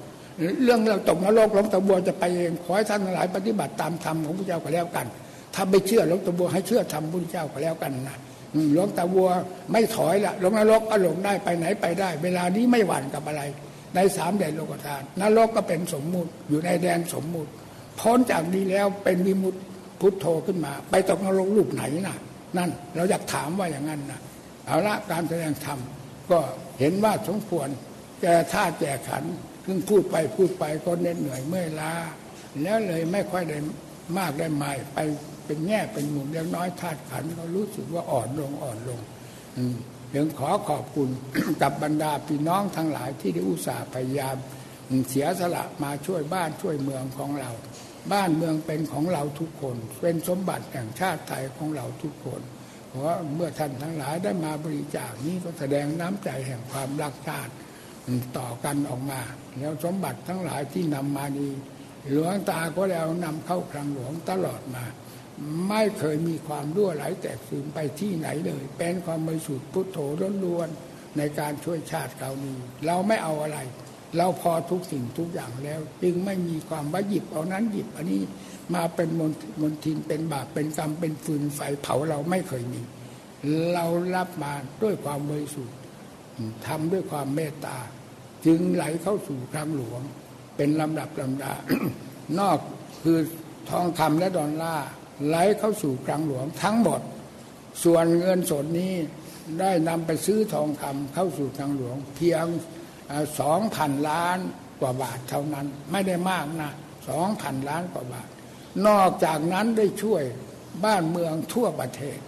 Speaker 1: เรื่องเราตกนรกหลวงตาบัวจะไปเองขอให้ท่านหลายปฏิบัติตามธรรมของพระเจ้าก็แล้วกัน ถ้าไม่เชื่อหลวงตาบัวให้เชื่อธรรมพระเจ้าก็แล้วกันนะหลวงตาบัวไม่ถอยละลงนรกก็ลงได้ไปไหนไปได้ เวลานี้ไม่หวั่นกับอะไร ในสามแดนโลกธาตุนรกก็เป็นสมมุติอยู่ในแดนสมมุติ พ้นจากนี้แล้วเป็นวิมุตพุทโธขึ้นมา ไปตกนรกรูปไหนน่ะ นั่นเราอยากถามว่าอย่างนั้นนะเอาละการแสดงธรรมก็เห็นว่าสมควรแก่ท่าแก่ขันเพิ่งพูดไปพูดไปก็เหน็ดเหนื่อยเมื่อยล้าแล้วเลยไม่ค่อยได้มากได้ไม่ไปเป็นแง่เป็นมุมเล็กน้อยธาตุขันเขารู้สึกว่าอ่อนลงอ่อนลง อืม ยังขอขอบคุณกับบรรดาพี่น้องทั้งหลายที่ได้อุตส่าห์พยายามเสียสละมาช่วยบ้านช่วยเมืองของเรา บ้านเมืองเป็นของเราทุกคน เป็นสมบัติแห่งชาติไทยของเราทุกคนเพราะเมื่อท่านทั้งหลายได้มาบริจาคนี้ก็แสดงน้ำใจแห่งความรักชาติต่อกันออกมา แล้วสมบัติทั้งหลายที่นำมานี้หลวงตาก็แล้วนำเข้าคลังหลวงตลอดมา ไม่เคยมีความรั่วไหลแตกซึมไปที่ไหนเลย เป็นความบริสุทธิ์พุทโธล้วนๆในการช่วยชาติเรานี้ เราไม่เอาอะไร เราพอทุกสิ่งทุกอย่างแล้ว จึงไม่มีความว่าหยิบเอานั้นหยิบอันนี้มาเป็นมนมนทินเป็นบาปเป็นกรรมเป็นฟืนไฟเผาเราไม่เคยมี เรารับมาด้วยความบริสุทธิ์ทำด้วยความเมตตา จึงไหลเข้าสู่คลังหลวง เป็นลำดับลำดานอกคือทองคำและดอลลาร์ ไหลเข้าสู่คลังหลวงทั้งหมด ส่วนเงินสดนี้ได้นำไปซื้อทองคำเข้าสู่คลังหลวง เพียงสองพันล้านกว่าบาทเท่านั้น ไม่ได้มากนะสองพันล้านกว่าบาท นอกจากนั้นได้ช่วยบ้านเมืองทั่วประเทศ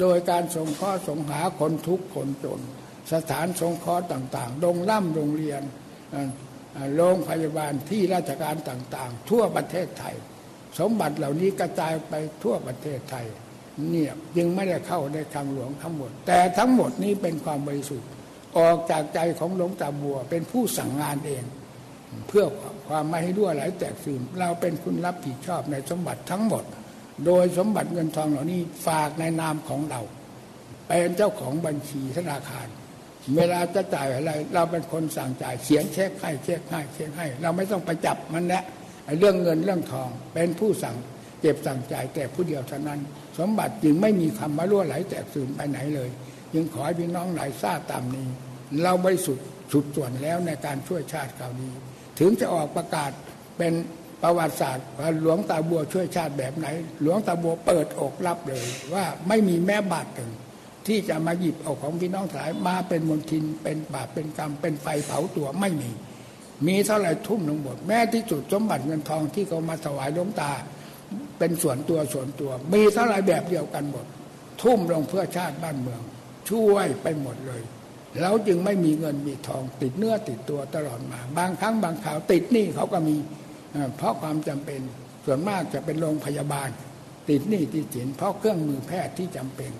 Speaker 1: โดยการส่งข้อสงหาคนทุกคนจน สถานสงเคราะห์ต่างๆ โรงล่ำโรงเรียนโรงพยาบาลที่ราชการต่างๆ ทั่วประเทศไทย สมบัติเหล่านี้กระจายไปทั่วประเทศไทย เนี่ยยังไม่ได้เข้าในคำหลวงทั้งหมด แต่ทั้งหมดนี้เป็นความบริสุทธิ์ ออกจากใจของหลวงตาบัว เป็นผู้สั่งงานเอง เพื่อความไม่ให้รั่วไหลแตกซึมเราเป็นคุณรับผิดชอบในสมบัติทั้งหมด โดยสมบัติเงินทองเหล่านี้ฝากในนามของเราเป็นเจ้าของบัญชีธนาคาร เวลาจะจ่ายอะไร เราเป็นคนสั่งจ่ายเขียนเช็คให้เช็คให้เช็คให้ เราไม่ต้องไปจับมันนะ เรื่องเงินเรื่องทอง เป็นผู้สั่งเก็บสั่งจ่ายแต่ผู้เดียวเท่านั้น สมบัติจึงไม่มีคำมาล่วไหลแตกสื่นไปไหนเลยยึงขอให้พี่น้องหลายทราบตามนี้ เราบริสุทธิ์สุดส่วนแล้วในการช่วยชาติคราวนี้ ถึงจะออกประกาศเป็นประวัติศาสตร์ว่าหลวงตาบัวช่วยชาติแบบไหน หลวงตาบัวเปิดอกรับเลย ว่าไม่มีแม้บาทหนึ่งที่จะมาหยิบเอาของพี่น้องถ่ายมาเป็นมลทินเป็นบาปเป็นกรรมเป็นไฟเผาตัวไม่มี มีเท่าไหร่ทุ่มลงหมดแม้ที่สุดสมบัติเงินทองที่เขามาถวายหลวงตา เป็นส่วนตัวส่วนตัว มีเท่าไรแบบเดียวกันหมด ทุ่มลงเพื่อชาติบ้านเมือง ช่วยไปหมดเลยเราจึงไม่มีเงินมีทองติดเนื้อติดตัวตลอดมา บางครั้งบางข่าวติดหนี้เขาก็มีเพราะความจำเป็นส่วนมากจะเป็นโรงพยาบาล ติดหนี้ติดสินเพราะเครื่องมือแพทย์ที่จำเป็น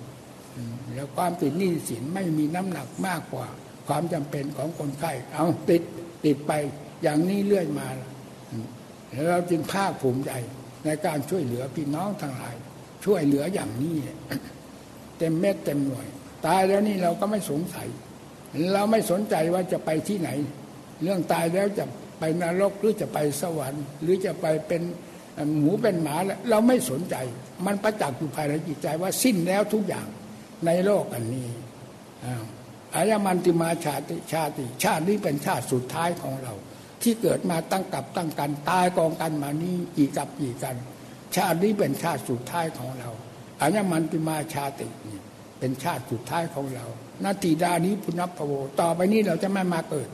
Speaker 1: แล้วความติดหนี้สินไม่มีน้ำหนักมากกว่า ความจำเป็นของคนไข้เอาติด ติดไปอย่างนี้เรื่อยมาแล้วเราจึงภาคภูมิใจในการช่วยเหลือพี่น้องทั้งหลาย ช่วยเหลืออย่างนี้ เต็มเม็ดเต็มหน่วย ตายแล้วนี่เราก็ไม่สงสัย เราไม่สนใจว่าจะไปที่ไหน เรื่องตายแล้วจะไปนรกหรือจะไปสวรรค์ หรือจะไปเป็นหมูเป็นหมาแล้วเราไม่สนใจ มันประจักษ์อยู่ภายในจิตใจว่าสิ้นแล้วทุกอย่างในโลกอันนี้อา อายมันติมาชาติชาติ ชาตินี้เป็นชาติสุดท้ายของเรา ที่เกิดมาตั้งกับตั้งกันตายกองกันมานี้กี่กับกี่กัน ชาตินี้เป็นชาติสุดท้ายของเราอัญญมันติมาชาตินี่เป็นชาติสุดท้ายของเรานาทีดานี้พุนับพโว ต่อไปนี้เราจะไม่มาเกิด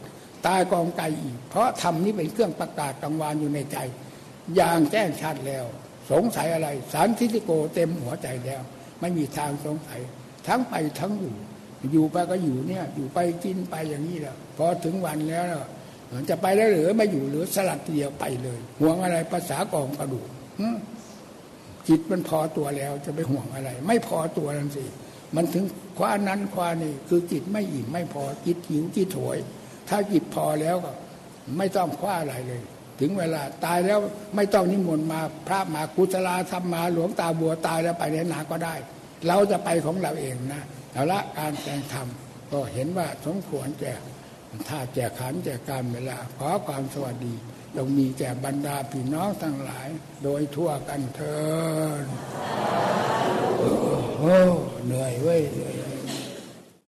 Speaker 1: ตายกองไกอีก เพราะธรรมนี้เป็นเครื่องประกาศกังวานอยู่ในใจ อย่างแจ้งชัดแล้ว สงสัยอะไร สารทิฏฐิโกเต็มหัวใจแล้ว ไม่มีทางสงสัย ทั้งไปทั้งอยู่ อยู่ไปก็อยู่เนี่ย อยู่ไปกินไปอย่างนี้แหละพอถึงวันแล้วจะไปได้วหรือไม่อยู่หรือสลัดเดียวไปเลย ห่วงอะไรภาษากองกระดูกจิตมันพอตัวแล้วจะไปห่วงอะไร ไม่พอตัวนั่นสิมันถึงคว้านั้นคว้านี่คือจิตไม่อิ่มไม่พอจิตหิวจิตถวยถ้าจิตพอแล้วก็ ไม่ต้องคว้าอะไรเลย ถึงเวลาตายแล้วไม่ต้องนิมนต์มาพระมากุศลาธรรมมาหลวงตาบัวตายแล้วไปไหนนาก็ได้ เราจะไปของเราเองนะ เอาละการแสดงธรรมก็เห็นว่าสมควรแก่ถ้าแจกขันแจกการเวลาขอความสวัสดีจงมีแก่บรรดาพี่น้องทั้งหลาย โดยทั่วกันเถิดโอ้เหนื่อยเว้ย